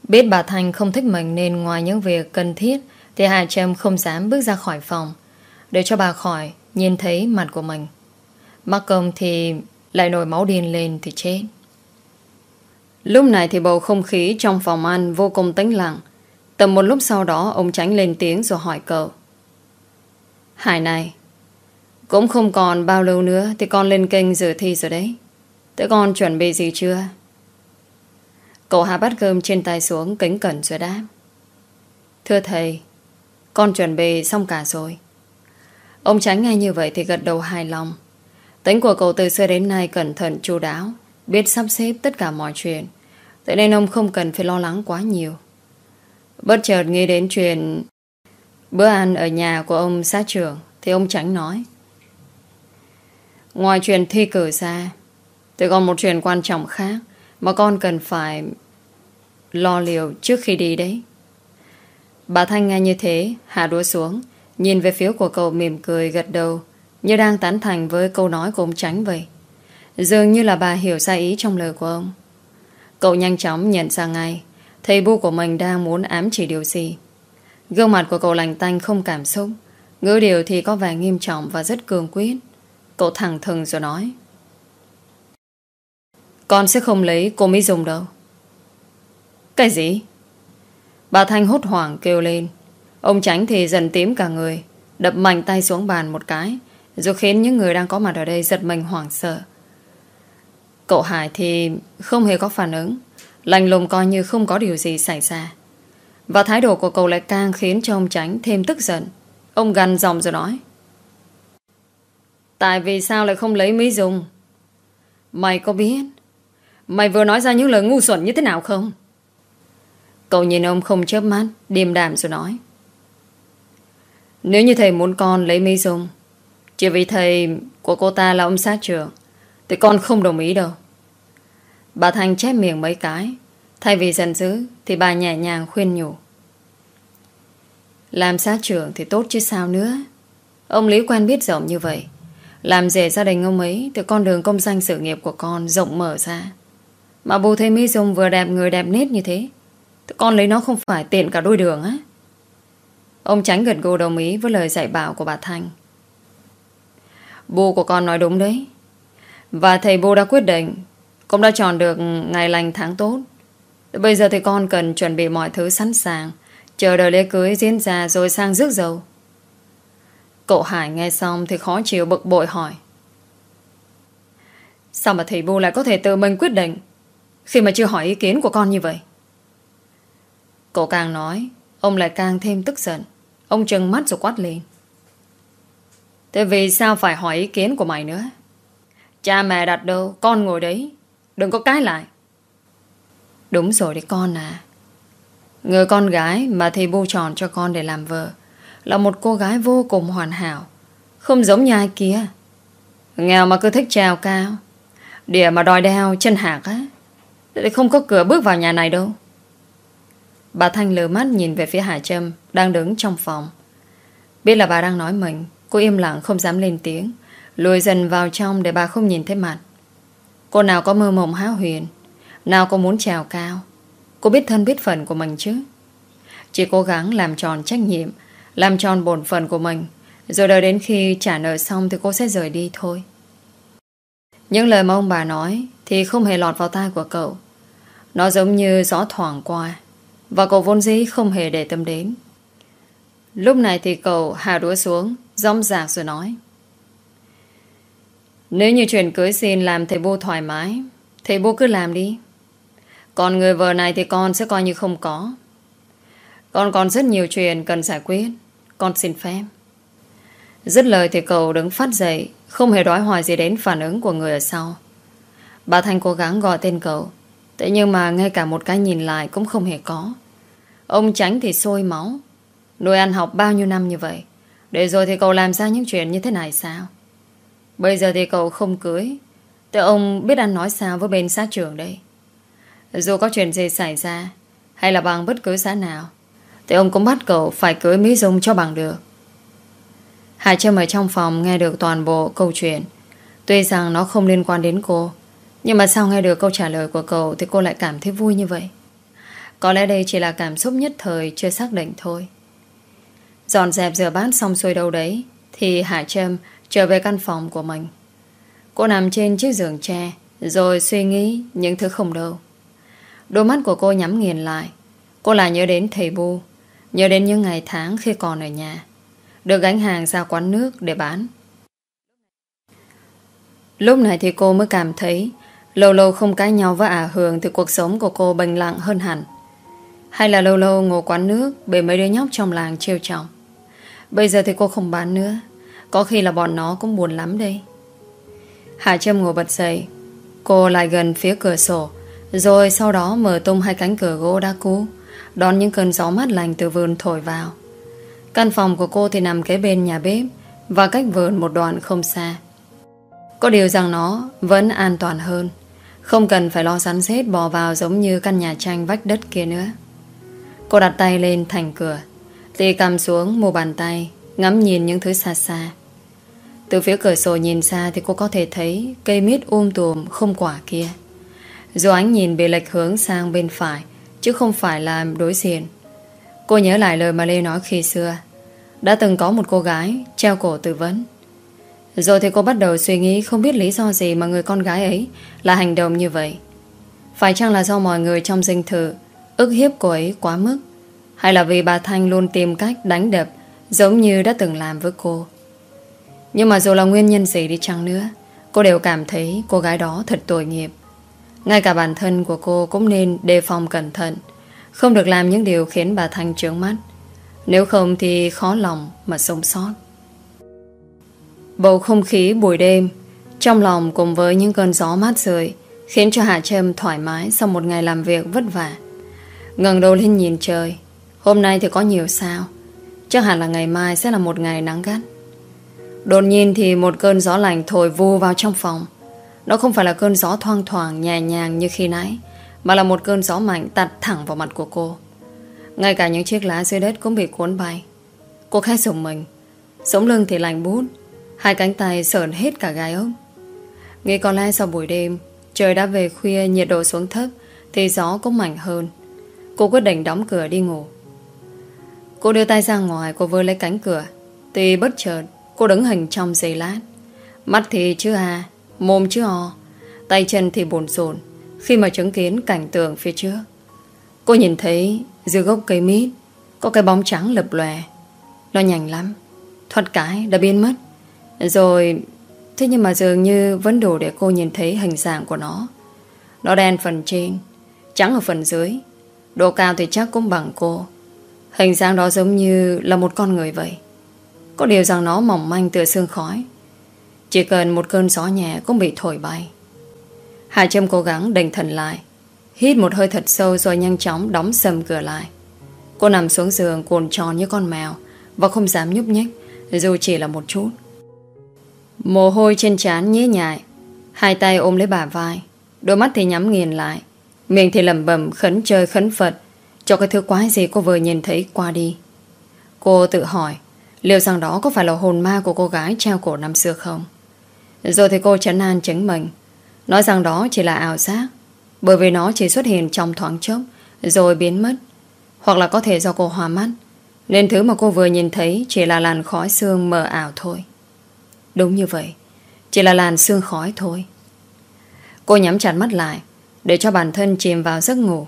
Biết bà Thanh không thích mình Nên ngoài những việc cần thiết Thì Hà Trâm không dám bước ra khỏi phòng Để cho bà khỏi Nhìn thấy mặt của mình. Mắc công thì lại nổi máu điên lên Thì chết. Lúc này thì bầu không khí trong phòng ăn Vô cùng tĩnh lặng. Tầm một lúc sau đó, ông tránh lên tiếng rồi hỏi cậu. Hải này, Cũng không còn bao lâu nữa Thì con lên kênh dự thi rồi đấy. Thế con chuẩn bị gì chưa? Cậu hạ bát cơm trên tay xuống kính cẩn rồi đáp. Thưa thầy, con chuẩn bị xong cả rồi. Ông tránh nghe như vậy thì gật đầu hài lòng. Tính của cậu từ xưa đến nay cẩn thận chu đáo, biết sắp xếp tất cả mọi chuyện. Thế nên ông không cần phải lo lắng quá nhiều. Bất chợt nghĩ đến chuyện bữa ăn ở nhà của ông xã trưởng thì ông tránh nói. Ngoài chuyện thi cử ra Tôi còn một chuyện quan trọng khác mà con cần phải Lo liệu trước khi đi đấy Bà Thanh nghe như thế, Hạ đũa xuống, Nhìn về phía của cậu mỉm cười gật đầu, Như đang tán thành với câu nói của ông Tránh vậy Dường như là bà hiểu sai ý trong lời của ông Cậu nhanh chóng nhận ra ngay, Thầy bu của mình đang muốn ám chỉ điều gì Gương mặt của cậu lành tanh không cảm xúc, Ngữ điều thì có vẻ nghiêm trọng và rất cường quyết. Cậu thẳng thừng rồi nói. Con sẽ không lấy cô Mỹ Dung đâu. Cái gì? Bà Thanh hốt hoảng kêu lên. Ông tránh thì dần tím cả người. Đập mạnh tay xuống bàn một cái. Rồi khiến những người đang có mặt ở đây giật mình hoảng sợ. Cậu Hải thì không hề có phản ứng. Lành lùng coi như không có điều gì xảy ra. Và thái độ của cậu lại càng khiến cho ông tránh thêm tức giận. Ông gằn giọng rồi nói. Tại vì sao lại không lấy Mỹ Dung? Mày có biết Mày vừa nói ra những lời ngu xuẩn như thế nào không? Cậu nhìn ông không chớp mắt, Điềm đạm rồi nói. Nếu như thầy muốn con lấy Mỹ Dung Chỉ vì thầy của cô ta là ông sát trưởng, Thì con không đồng ý đâu. Bà Thanh chép miệng mấy cái, Thay vì giận dữ Thì bà nhẹ nhàng khuyên nhủ. Làm sát trưởng thì tốt chứ sao nữa. Ông Lý quen biết rộng như vậy. Làm rể gia đình ông ấy Thì con đường công danh sự nghiệp của con rộng mở ra. Mà bù thấy Mỹ Dung vừa đẹp, người đẹp nết như thế. Con lấy nó không phải tiện cả đôi đường á. Ông tránh gật gù đồng ý Với lời dạy bảo của bà Thanh. Bố của con nói đúng đấy. Và thầy bố đã quyết định, Cũng đã chọn được ngày lành tháng tốt. Bây giờ thì con cần chuẩn bị mọi thứ sẵn sàng, Chờ đợi lễ cưới diễn ra Rồi sang rước dầu Cậu Hải nghe xong thì khó chịu bực bội hỏi. Sao mà thầy bố lại có thể tự mình quyết định? Khi mà chưa hỏi ý kiến của con như vậy. Cậu càng nói, Ông lại càng thêm tức giận. Ông trừng mắt rồi quát lên. Thế vì sao phải hỏi ý kiến của mày nữa? Cha mẹ đặt đâu, Con ngồi đấy. Đừng có cái lại. Đúng rồi đấy con à. Người con gái mà thầy bu tròn cho con để làm vợ Là một cô gái vô cùng hoàn hảo, Không giống như ai kia. Nghèo mà cứ thích trèo cao. Địa mà đòi đeo chân hạc á. Thì không có cửa bước vào nhà này đâu. Bà Thanh lờ mắt nhìn về phía Hải Trâm Đang đứng trong phòng. Biết là bà đang nói mình, Cô im lặng không dám lên tiếng, Lùi dần vào trong để bà không nhìn thấy mặt. Cô nào có mơ mộng háo huyền, Nào có muốn trèo cao. Cô biết thân biết phận của mình chứ. Chỉ cố gắng làm tròn trách nhiệm, Làm tròn bổn phận của mình, Rồi đợi đến khi trả nợ xong Thì cô sẽ rời đi thôi. Những lời mà ông bà nói Thì không hề lọt vào tai của cậu. Nó giống như gió thoảng qua, Và cậu vốn dĩ không hề để tâm đến. Lúc này thì cậu hạ đũa xuống rong rạc rồi nói, Nếu như chuyện cưới xin làm thầy bố thoải mái, Thầy bố cứ làm đi. Còn người vợ này thì con sẽ coi như không có. Con còn rất nhiều chuyện cần giải quyết, Con xin phép. Dứt lời thì cậu đứng phát dậy, Không hề đói hoài gì đến phản ứng của người ở sau. Bà Thanh cố gắng gọi tên cậu. Thế nhưng mà ngay cả một cái nhìn lại Cũng không hề có. Ông tránh thì sôi máu. Nuôi ăn học bao nhiêu năm như vậy? Để rồi thì cậu làm ra những chuyện như thế này sao? Bây giờ thì cậu không cưới. Thế ông biết ăn nói sao với bên sát trường đây? Dù có chuyện gì xảy ra, Hay là bằng bất cứ xã nào, Thì ông cũng bắt cậu phải cưới Mỹ Dung cho bằng được. Hải Trâm ở trong phòng nghe được toàn bộ câu chuyện. Tuy rằng nó không liên quan đến cô nhưng mà sau nghe được câu trả lời của cậu Thì cô lại cảm thấy vui như vậy? Có lẽ đây chỉ là cảm xúc nhất thời, Chưa xác định thôi. Dọn dẹp rửa bát xong xuôi đâu đấy, Thì hạ Trâm trở về căn phòng của mình. Cô nằm trên chiếc giường tre, Rồi suy nghĩ những thứ không đâu. Đôi mắt của cô nhắm nghiền lại. Cô lại nhớ đến thầy Bu, Nhớ đến những ngày tháng khi còn ở nhà, Được gánh hàng ra quán nước để bán. Lúc này thì cô mới cảm thấy Lâu lâu không cãi nhau với ả Hường Thì cuộc sống của cô bình lặng hơn hẳn. Hay là lâu lâu ngồi quán nước Bị mấy đứa nhóc trong làng trêu trọng Bây giờ thì cô không bán nữa. Có khi là bọn nó cũng buồn lắm đây. Hải Trâm ngồi bật dậy. Cô lại gần phía cửa sổ. Rồi sau đó mở tung hai cánh cửa gỗ đa cũ, Đón những cơn gió mát lành từ vườn thổi vào. Căn phòng của cô thì nằm kế bên nhà bếp Và cách vườn một đoạn không xa. Có điều rằng nó vẫn an toàn hơn. Không cần phải lo sắn xếp bò vào giống như căn nhà tranh vách đất kia nữa. Cô đặt tay lên thành cửa Tì cầm xuống một bàn tay, Ngắm nhìn những thứ xa xa. Từ phía cửa sổ nhìn xa Thì cô có thể thấy cây mít um tùm không quả kia. Dù ánh nhìn bị lệch hướng sang bên phải, Chứ không phải là đối diện. Cô nhớ lại lời mà Lê nói khi xưa. Đã từng có một cô gái Treo cổ tư vấn. Rồi thì cô bắt đầu suy nghĩ Không biết lý do gì mà người con gái ấy Là hành động như vậy. Phải chăng là do mọi người trong dinh thự ức hiếp cô ấy quá mức? Hay là vì bà Thanh luôn tìm cách đánh đập Giống như đã từng làm với cô? Nhưng mà dù là nguyên nhân gì đi chăng nữa, Cô đều cảm thấy cô gái đó thật tội nghiệp. Ngay cả bản thân của cô cũng nên đề phòng cẩn thận, Không được làm những điều khiến bà Thanh trướng mắt. Nếu không thì khó lòng mà sống sót. Bầu không khí buổi đêm, Trong lòng cùng với những cơn gió mát rượi Khiến cho Hạ Trâm thoải mái Sau một ngày làm việc vất vả. Ngẩng đầu lên nhìn trời, Hôm nay thì có nhiều sao, Chắc hẳn là ngày mai sẽ là một ngày nắng gắt. Đột nhiên thì một cơn gió lạnh thổi vu vào trong phòng. Nó không phải là cơn gió thoang thoảng, nhẹ nhàng như khi nãy, Mà là một cơn gió mạnh tạt thẳng vào mặt của cô. Ngay cả những chiếc lá dưới đất cũng bị cuốn bay. Cô khẽ sùng mình. Sống lưng thì lạnh bút Hai cánh tay sờn hết cả gai ốc. Nghĩ có lẽ sau buổi đêm, Trời đã về khuya, nhiệt độ xuống thấp, Thì gió cũng mạnh hơn. Cô quyết định đóng cửa đi ngủ. Cô đưa tay ra ngoài, Cô vơ lấy cánh cửa. Thì bất chợt, cô đứng hình trong giây lát. Mắt thì chứ à Mồm chứ o Tay chân thì bồn rồn Khi mà chứng kiến cảnh tượng phía trước. Cô nhìn thấy dưới gốc cây mít, Có cái bóng trắng lập lòe. Nó nhanh lắm, Thoát cái đã biến mất. Rồi, Thế nhưng mà dường như vẫn đủ để cô nhìn thấy hình dạng của nó. Nó đen phần trên, Trắng ở phần dưới. Độ cao thì chắc cũng bằng cô. Hình dạng đó giống như là một con người vậy. Có điều rằng nó mỏng manh từ xương khói. Chỉ cần một cơn gió nhẹ cũng bị thổi bay. Hà Trâm cố gắng đành thần lại. Hít một hơi thật sâu rồi nhanh chóng đóng sầm cửa lại. Cô nằm xuống giường cuồn tròn như con mèo Và không dám nhúc nhích, Dù chỉ là một chút. Mồ hôi trên trán nhế nhại. Hai tay ôm lấy bả vai. Đôi mắt thì nhắm nghiền lại. Miệng thì lầm bẩm, khấn chơi, khấn Phật. Cho cái thứ quái gì cô vừa nhìn thấy qua đi. Cô tự hỏi, Liệu rằng đó có phải là hồn ma của cô gái treo cổ năm xưa không? Rồi thì cô chấn an chứng mình Nói rằng đó chỉ là ảo giác. Bởi vì nó chỉ xuất hiện trong thoáng chốc, Rồi biến mất. Hoặc là có thể do cô hòa mắt. Nên thứ mà cô vừa nhìn thấy Chỉ là làn khói xương mờ ảo thôi. Đúng như vậy, Chỉ là làn xương khói thôi. Cô nhắm chặt mắt lại, Để cho bản thân chìm vào giấc ngủ.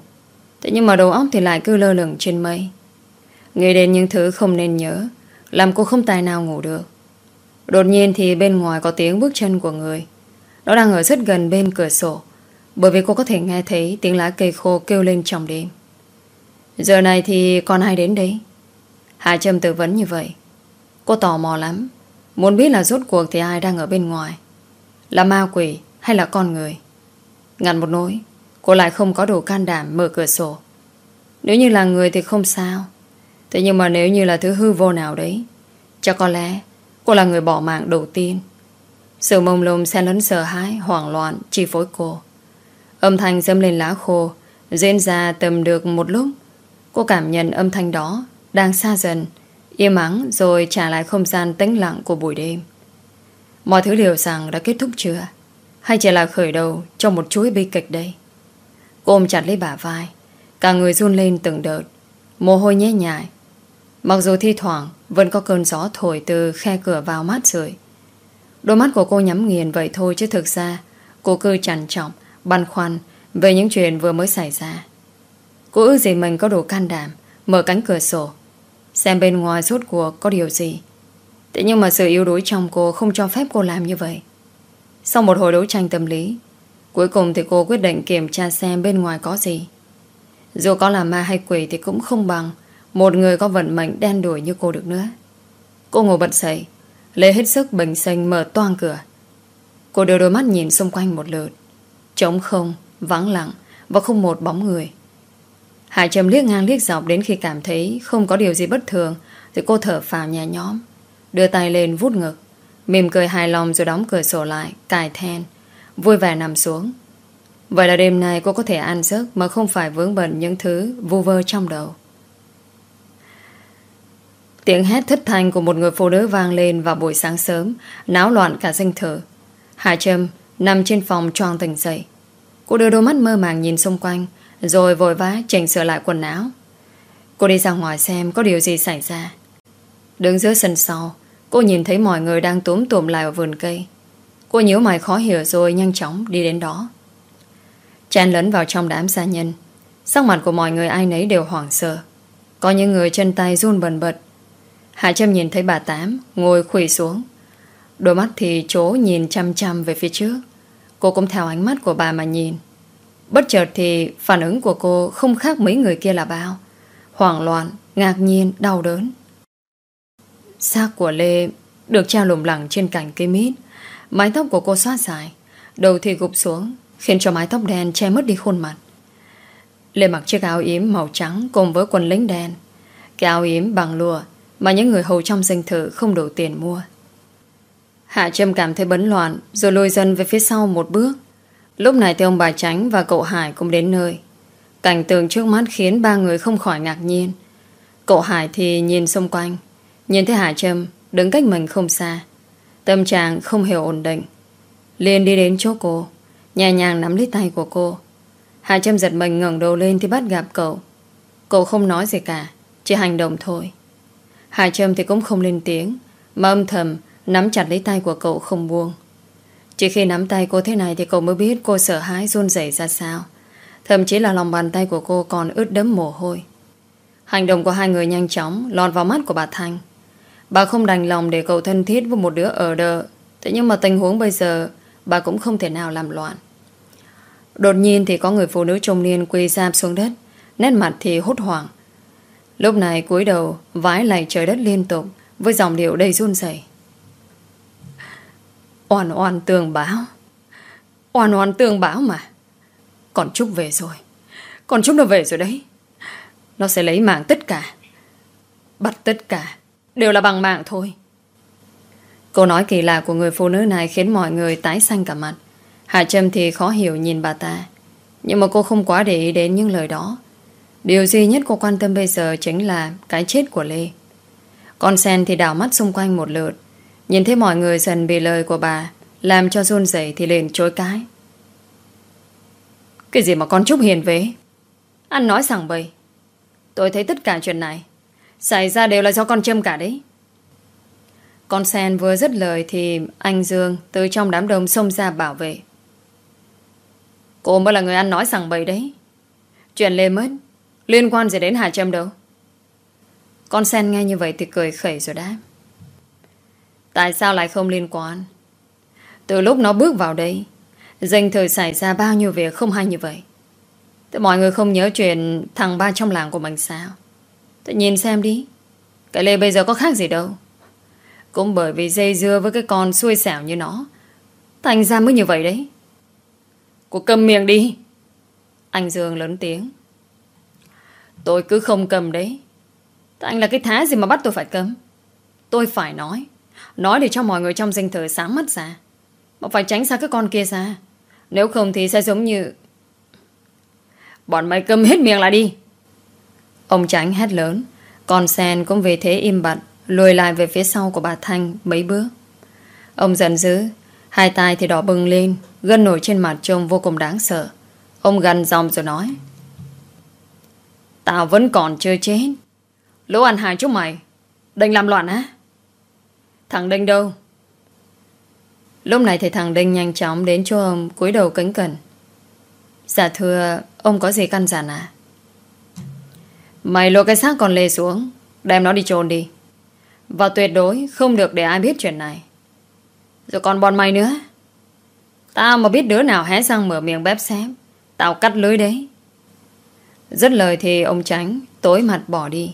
Thế nhưng mà đầu óc thì lại cứ lơ lửng trên mây. Nghĩ đến những thứ không nên nhớ, Làm cô không tài nào ngủ được. Đột nhiên thì bên ngoài có tiếng bước chân của người. Nó đang ở rất gần bên cửa sổ, Bởi vì cô có thể nghe thấy tiếng lá cây khô kêu lên trong đêm. Giờ này thì còn ai đến đấy Hà Trâm tự vấn như vậy. Cô tò mò lắm. Muốn biết là rốt cuộc thì ai đang ở bên ngoài? Là ma quỷ hay là con người? Ngặt một nỗi, Cô lại không có đủ can đảm mở cửa sổ. Nếu như là người thì không sao. Thế nhưng mà nếu như là thứ hư vô nào đấy Chắc có lẽ Cô là người bỏ mạng đầu tiên. Sự mông lung xen lẫn sợ hãi, Hoảng loạn chi phối cô. Âm thanh dâm lên lá khô, Diễn ra tầm được một lúc. Cô cảm nhận âm thanh đó Đang xa dần Im ắng rồi trả lại không gian tĩnh lặng của buổi đêm. Mọi thứ liệu rằng đã kết thúc chưa? Hay chỉ là khởi đầu cho một chuỗi bi kịch đây? Cô ôm chặt lấy bả vai Cả người run lên từng đợt Mồ hôi nhé nhại. Mặc dù thi thoảng vẫn có cơn gió thổi từ khe cửa vào mát rượi Đôi mắt của cô nhắm nghiền vậy thôi chứ thực ra cô cứ trằn trọng, băn khoăn về những chuyện vừa mới xảy ra. Cô ước gì mình có đủ can đảm mở cánh cửa sổ xem bên ngoài suốt cuộc có điều gì. Thế nhưng mà sự yếu đuối trong cô không cho phép cô làm như vậy. Sau một hồi đấu tranh tâm lý Cuối cùng thì cô quyết định kiểm tra xem bên ngoài có gì. Dù có là ma hay quỷ thì cũng không bằng một người có vận mệnh đen đuổi như cô được nữa. Cô ngồi bật dậy, lấy hết sức bình sinh mở toang cửa. Cô đưa đôi mắt nhìn xung quanh một lượt. Trống không, vắng lặng và không một bóng người. Hải Trầm liếc ngang liếc dọc đến khi cảm thấy không có điều gì bất thường thì cô thở phào nhà nhóm. Đưa tay lên vút ngực, mỉm cười hài lòng rồi đóng cửa sổ lại, cài then Vui vẻ nằm xuống Vậy là đêm nay cô có thể ăn giấc Mà không phải vướng bận những thứ vu vơ trong đầu Tiếng hét thất thanh của một người phụ nữ vang lên vào buổi sáng sớm, náo loạn cả dinh thử. Hà Trâm nằm trên phòng tròn tỉnh dậy. Cô đưa đôi mắt mơ màng nhìn xung quanh, rồi vội vã chỉnh sửa lại quần áo. Cô đi ra ngoài xem có điều gì xảy ra. Đứng giữa sân sau, Cô nhìn thấy mọi người đang túm tụm lại ở vườn cây. Cô nhíu mày khó hiểu rồi nhanh chóng đi đến đó. Chen lấn vào trong đám gia nhân. Sắc mặt của mọi người ai nấy đều hoảng sợ. Có những người chân tay run bần bật. Hạ Trâm nhìn thấy bà Tám, Ngồi khủy xuống. Đôi mắt thì chố nhìn chăm chăm về phía trước. Cô cũng theo ánh mắt của bà mà nhìn. Bất chợt thì phản ứng của cô không khác mấy người kia là bao. Hoảng loạn, ngạc nhiên, đau đớn. Xác của Lê được treo lủng lẳng trên cành cây mít. Mái tóc của cô xóa dài Đầu thì gục xuống Khiến cho mái tóc đen che mất đi khuôn mặt. Lê mặc chiếc áo yếm màu trắng Cùng với quần lính đen. Cái áo yếm bằng lụa Mà những người hầu trong danh thự không đủ tiền mua. Hạ Trâm cảm thấy bấn loạn Rồi lôi dần về phía sau một bước. Lúc này thì ông bà Tránh và cậu Hải cũng đến nơi. Cảnh tượng trước mắt khiến ba người không khỏi ngạc nhiên. Cậu Hải thì nhìn xung quanh, Nhìn thấy hải Trâm Đứng cách mình không xa. Tâm trạng không hiểu ổn định. Liền đi đến chỗ cô, Nhẹ nhàng nắm lấy tay của cô. Hải Trâm giật mình ngẩng đầu lên thì bắt gặp cậu. Cậu không nói gì cả, Chỉ hành động thôi. Hải Trâm thì cũng không lên tiếng, Mà âm thầm nắm chặt lấy tay của cậu không buông. Chỉ khi nắm tay cô thế này Thì cậu mới biết cô sợ hãi run rẩy ra sao. Thậm chí là lòng bàn tay của cô còn ướt đẫm mồ hôi. Hành động của hai người nhanh chóng Lọt vào mắt của bà Thanh. Bà không đành lòng để cậu thân thiết với một đứa ở đờ. Thế nhưng mà tình huống bây giờ, Bà cũng không thể nào làm loạn. Đột nhiên thì có người phụ nữ trung niên quỳ giam xuống đất, Nét mặt thì hốt hoảng. Lúc này cúi đầu, Vái lạy trời đất liên tục, Với dòng điệu đầy run rẩy. Oan oan tường báo. Oan oan tường báo mà. Còn Trúc về rồi. Còn Trúc nó về rồi đấy. Nó sẽ lấy mạng tất cả. Bắt tất cả. Đều là bằng mạng thôi. Câu nói kỳ lạ của người phụ nữ này Khiến mọi người tái xanh cả mặt. Hạ Trâm thì khó hiểu nhìn bà ta. Nhưng mà cô không quá để ý đến những lời đó. Điều duy nhất cô quan tâm bây giờ Chính là cái chết của Lê. Con sen thì đảo mắt xung quanh một lượt. Nhìn thấy mọi người dần bị lời của bà, Làm cho run rẩy thì liền chối cái. Cái gì mà con Trúc hiền vế Anh nói rằng bầy Tôi thấy tất cả chuyện này Xảy ra đều là do con Trâm cả đấy. Con sen vừa dứt lời Thì anh Dương từ trong đám đông xông ra bảo vệ. Cô mới là người ăn nói rằng bầy đấy. Chuyện lê mất Liên quan gì đến Hà Trâm đâu? Con sen nghe như vậy thì cười khẩy rồi đáp. Tại sao lại không liên quan? Từ lúc nó bước vào đây, Danh thời xảy ra bao nhiêu việc không hay như vậy. Thế mọi người không nhớ chuyện Thằng ba trong làng của mình sao? Tự nhìn xem đi. Cái Lê bây giờ có khác gì đâu. Cũng bởi vì dây dưa với cái con xui xẻo như nó, Thành ra mới như vậy đấy. Cô cầm miệng đi. Anh Dương lớn tiếng. Tôi cứ không cầm đấy. Thế anh là cái thá gì mà bắt tôi phải cầm? Tôi phải nói. Nói để cho mọi người trong dinh thờ sáng mắt ra. Mà phải tránh xa cái con kia ra. Nếu không thì sẽ giống như Bọn mày cầm hết miệng lại đi. Ông tránh hét lớn. Còn sen cũng về thế im bặt, Lùi lại về phía sau của bà Thanh mấy bước. Ông giận dữ, Hai tay thì đỏ bừng lên, Gân nổi trên mặt trông vô cùng đáng sợ. Ông gần dòng rồi nói, Tao vẫn còn chưa chết. Lũ ăn hai chúng mày. Đừng làm loạn á. Thằng Đinh đâu? Lúc này thì thằng Đinh nhanh chóng đến cho ông cúi đầu kính cẩn. Dạ thưa, Ông có gì căn dặn à? Mày lôi cái xác còn lê xuống, Đem nó đi chôn đi. Và tuyệt đối không được để ai biết chuyện này. Rồi còn bọn mày nữa. Tao mà biết đứa nào hé răng mở miệng bếp xém Tao cắt lưới đấy. Rất lời thì ông tránh Tối mặt bỏ đi.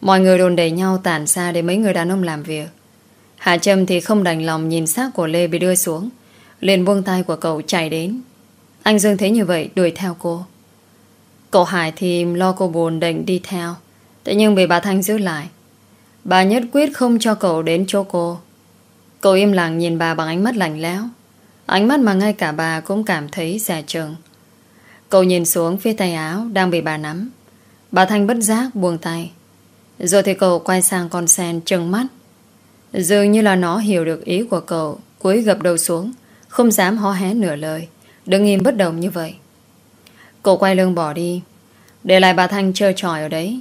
Mọi người đồn đẩy nhau tản xa Để mấy người đàn ông làm việc. Hạ Trâm thì không đành lòng nhìn xác của Lê bị đưa xuống. Liền buông tay của cậu chạy đến. Anh Dương thấy như vậy, đuổi theo cô. Cậu Hải thì lo cô buồn định đi theo. Thế nhưng bị bà Thanh giữ lại. Bà nhất quyết không cho cậu đến chỗ cô. Cậu im lặng nhìn bà bằng ánh mắt lạnh lẽo. Ánh mắt mà ngay cả bà cũng cảm thấy giả trừng Cậu nhìn xuống phía tay áo Đang bị bà nắm. Bà Thanh bất giác buông tay. Rồi thì cậu quay sang con sen trừng mắt. Dường như là nó hiểu được ý của cậu, Cúi gập đầu xuống, Không dám hó hé nửa lời. Đứng im bất động như vậy. Cậu quay lưng bỏ đi. Để lại bà Thanh chơi tròi ở đấy.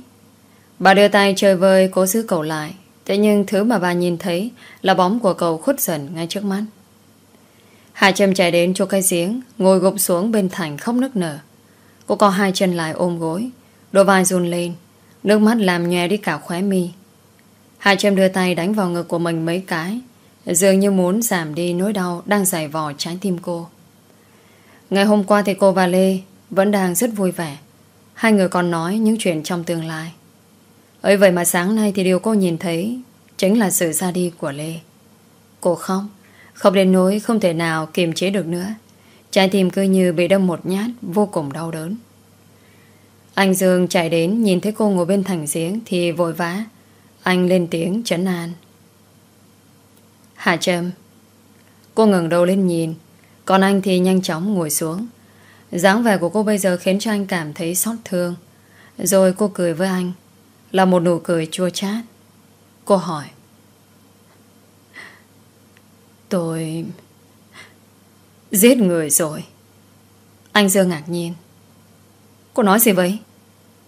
Bà đưa tay chơi vơi cố giữ cậu lại. Thế nhưng thứ mà bà nhìn thấy Là bóng của cậu khuất dần ngay trước mắt. Hà Trâm chạy đến chỗ cây giếng, Ngồi gục xuống bên thành khóc nức nở. Cô có hai chân lại ôm gối, Đôi vai run lên. Nước mắt làm nhòe đi cả khóe mi. Hà Trâm đưa tay đánh vào ngực của mình mấy cái, Dường như muốn giảm đi nỗi đau Đang giải vò trái tim cô. Ngày hôm qua thì cô và Lê Vẫn đang rất vui vẻ. Hai người còn nói những chuyện trong tương lai. Ấy vậy mà sáng nay thì điều cô nhìn thấy Chính là sự ra đi của Lê. Cô khóc Khóc đến nỗi không thể nào kiềm chế được nữa. Trái tim cứ như bị đâm một nhát, Vô cùng đau đớn. Anh Dương chạy đến Nhìn thấy cô ngồi bên thành giếng Thì vội vã anh lên tiếng chấn an. Hà Trâm, Cô ngừng đầu lên nhìn, Còn anh thì nhanh chóng ngồi xuống. Dáng vẻ của cô bây giờ khiến cho anh cảm thấy xót thương. Rồi cô cười với anh, Là một nụ cười chua chát. Cô hỏi, Tôi Giết người rồi. Anh Dương ngạc nhiên, Cô nói gì vậy?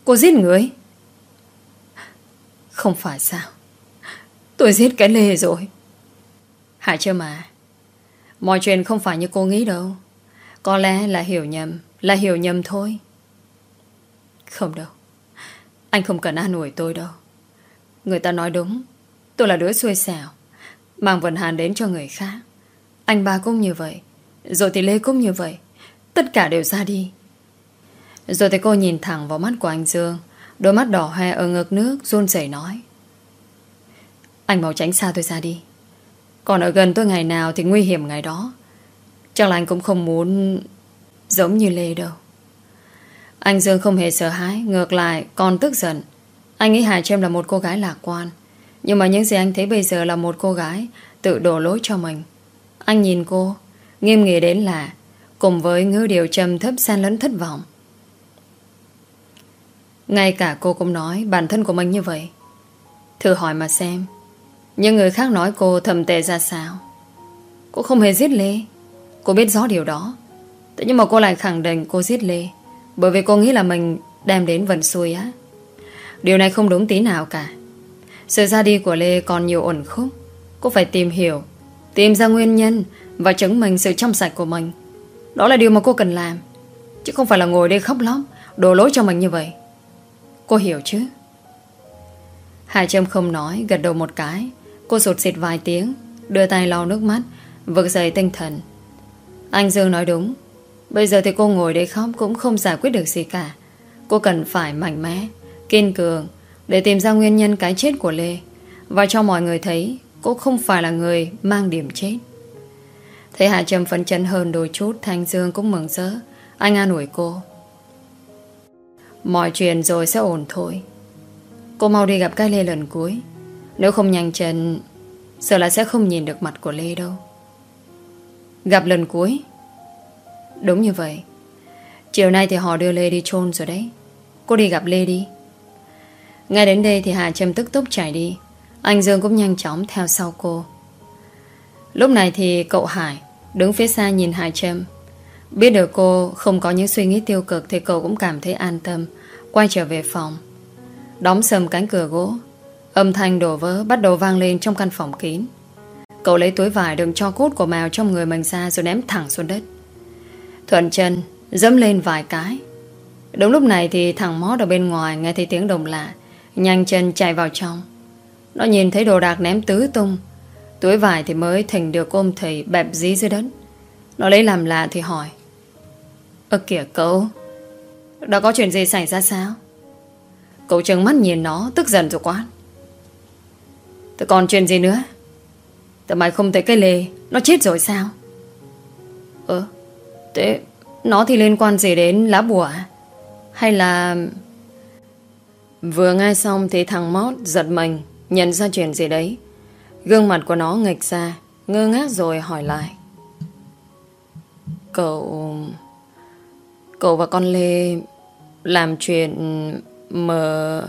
Cô giết người? Không phải sao? Tôi giết cái Lê rồi. Hại chưa mà? Mọi chuyện không phải như cô nghĩ đâu. Có lẽ là hiểu nhầm, Là hiểu nhầm thôi. Không đâu. Anh không cần an ủi tôi đâu. Người ta nói đúng. Tôi là đứa xui xẻo, Mang vận hàn đến cho người khác. Anh ba cũng như vậy, Rồi thì Lê cũng như vậy. Tất cả đều ra đi. Rồi thì cô nhìn thẳng vào mắt của anh Dương. Đôi mắt đỏ hoe ở ngực nước, run rẩy nói. Anh mau tránh xa tôi ra đi. Còn ở gần tôi ngày nào Thì nguy hiểm ngày đó. Chắc là anh cũng không muốn Giống như Lê đâu. Anh Dương không hề sợ hãi, Ngược lại còn tức giận. Anh nghĩ Hải Trâm là một cô gái lạc quan. Nhưng mà những gì anh thấy bây giờ là một cô gái Tự đổ lỗi cho mình. Anh nhìn cô, Nghiêm nghị đến là, Cùng với ngữ điều trầm thấp san lẫn thất vọng. Ngay cả cô cũng nói Bản thân của mình như vậy. Thử hỏi mà xem, những người khác nói cô thầm tệ ra sao? Cô không hề giết Lê. Cô biết rõ điều đó. Thế nhưng mà cô lại khẳng định cô giết Lê, Bởi vì cô nghĩ là mình đem đến vận xui á. Điều này không đúng tí nào cả. Sự ra đi của Lê còn nhiều ổn khúc. Cô phải tìm hiểu, Tìm ra nguyên nhân Và chứng minh sự trong sạch của mình. Đó là điều mà cô cần làm, Chứ không phải là ngồi đây khóc lóc, Đổ lỗi cho mình như vậy. Cô hiểu chứ? Hải Trâm không nói, Gật đầu một cái. Cô sụt xịt vài tiếng, Đưa tay lau nước mắt, Vực dậy tinh thần. Anh Dương nói đúng. Bây giờ thì cô ngồi đây khóc Cũng không giải quyết được gì cả. Cô cần phải mạnh mẽ, Kiên cường Để tìm ra nguyên nhân cái chết của Lê. Và cho mọi người thấy, Cô không phải là người mang điểm chết. Thấy Hạ Trâm phấn chấn hơn đôi chút, Thanh Dương cũng mừng rỡ. Anh an ủi cô. Mọi chuyện rồi sẽ ổn thôi. Cô mau đi gặp cái Lê lần cuối. Nếu không nhanh chân, Sợ là sẽ không nhìn được mặt của Lê đâu. Gặp lần cuối. Đúng như vậy. Chiều nay thì họ đưa Lê đi chôn rồi đấy. Cô đi gặp Lê đi. Ngay đến đây thì Hà Trâm tức tốc chạy đi. Anh Dương cũng nhanh chóng theo sau cô. Lúc này thì cậu Hải Đứng phía xa nhìn Hà Trâm. Biết được cô không có những suy nghĩ tiêu cực Thì cậu cũng cảm thấy an tâm. Quay trở về phòng. Đóng sầm cánh cửa gỗ. Âm thanh đổ vỡ bắt đầu vang lên trong căn phòng kín. Cậu lấy túi vải đựng cho cốt của Mèo trong người mình ra rồi ném thẳng xuống đất. Thuận chân, Dẫm lên vài cái. Đúng lúc này thì thằng mót ở bên ngoài Nghe thấy tiếng đồng lạ, Nhanh chân chạy vào trong. Nó nhìn thấy đồ đạc ném tứ tung. Túi vải thì mới thành được ôm thầy Bẹp dí dưới đất. Nó lấy làm lạ thì hỏi, Ơ kìa cậu đã có chuyện gì xảy ra sao? Cậu trừng mắt nhìn nó, Tức giận rồi quá Tớ còn chuyện gì nữa? Tớ mày không thấy cái lề, Nó chết rồi sao? Ơ Thế nó thì liên quan gì đến lá bùa? À? Hay là... Vừa nghe xong thì thằng Mót giật mình, Nhận ra chuyện gì đấy. Gương mặt của nó nghịch ra, Ngơ ngác rồi hỏi lại. Cậu... Cậu và con Lê Làm chuyện mờ...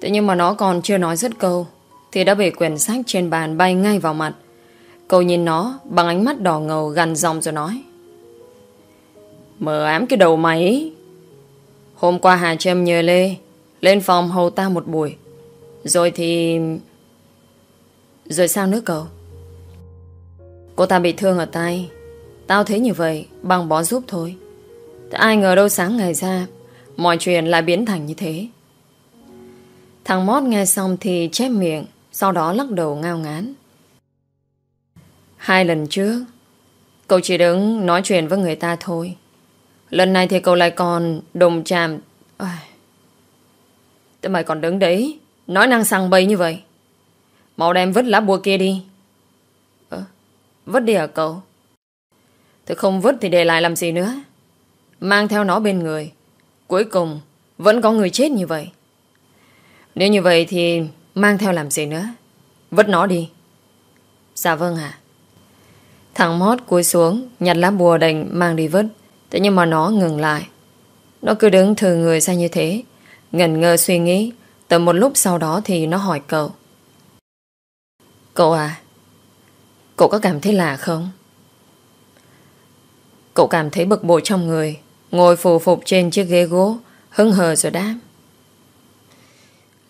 Thế nhưng mà nó còn chưa nói dứt câu, Thì đã bị quyển sách trên bàn bay ngay vào mặt. Cậu nhìn nó bằng ánh mắt đỏ ngầu gần dòng rồi nói Mờ ám cái đầu mày Hôm qua Hà Trâm nhờ Lê, Lên phòng hầu ta một buổi. Rồi thì Rồi sao nữa cậu? Cô ta bị thương ở tay. Tao thấy như vậy, Bằng bó giúp thôi ai ngờ đâu sáng ngày ra, Mọi chuyện lại biến thành như thế. Thằng Mót nghe xong thì chép miệng, Sau đó lắc đầu ngao ngán. Hai lần trước, Cậu chỉ đứng nói chuyện với người ta thôi. Lần này thì cậu lại còn Đồng chạm Tại mày còn đứng đấy, Nói năng sang bầy như vậy. Mau đem vứt lá bùa kia đi. Ờ, vứt đi à cậu? Thế không vứt thì để lại làm gì nữa. Mang theo nó bên người. Cuối cùng, Vẫn có người chết như vậy. Nếu như vậy thì Mang theo làm gì nữa? Vứt nó đi. Dạ vâng ạ. Thằng mót cúi xuống, Nhặt lá bùa đành mang đi vứt. Thế nhưng mà nó ngừng lại. Nó cứ đứng thừ người ra như thế. Ngần ngơ suy nghĩ. Tầm một lúc sau đó thì nó hỏi cậu. Cậu à Cậu có cảm thấy lạ không? Cậu cảm thấy bực bội trong người. Ngồi phù phục trên chiếc ghế gỗ, Hứng hờ rồi đáp.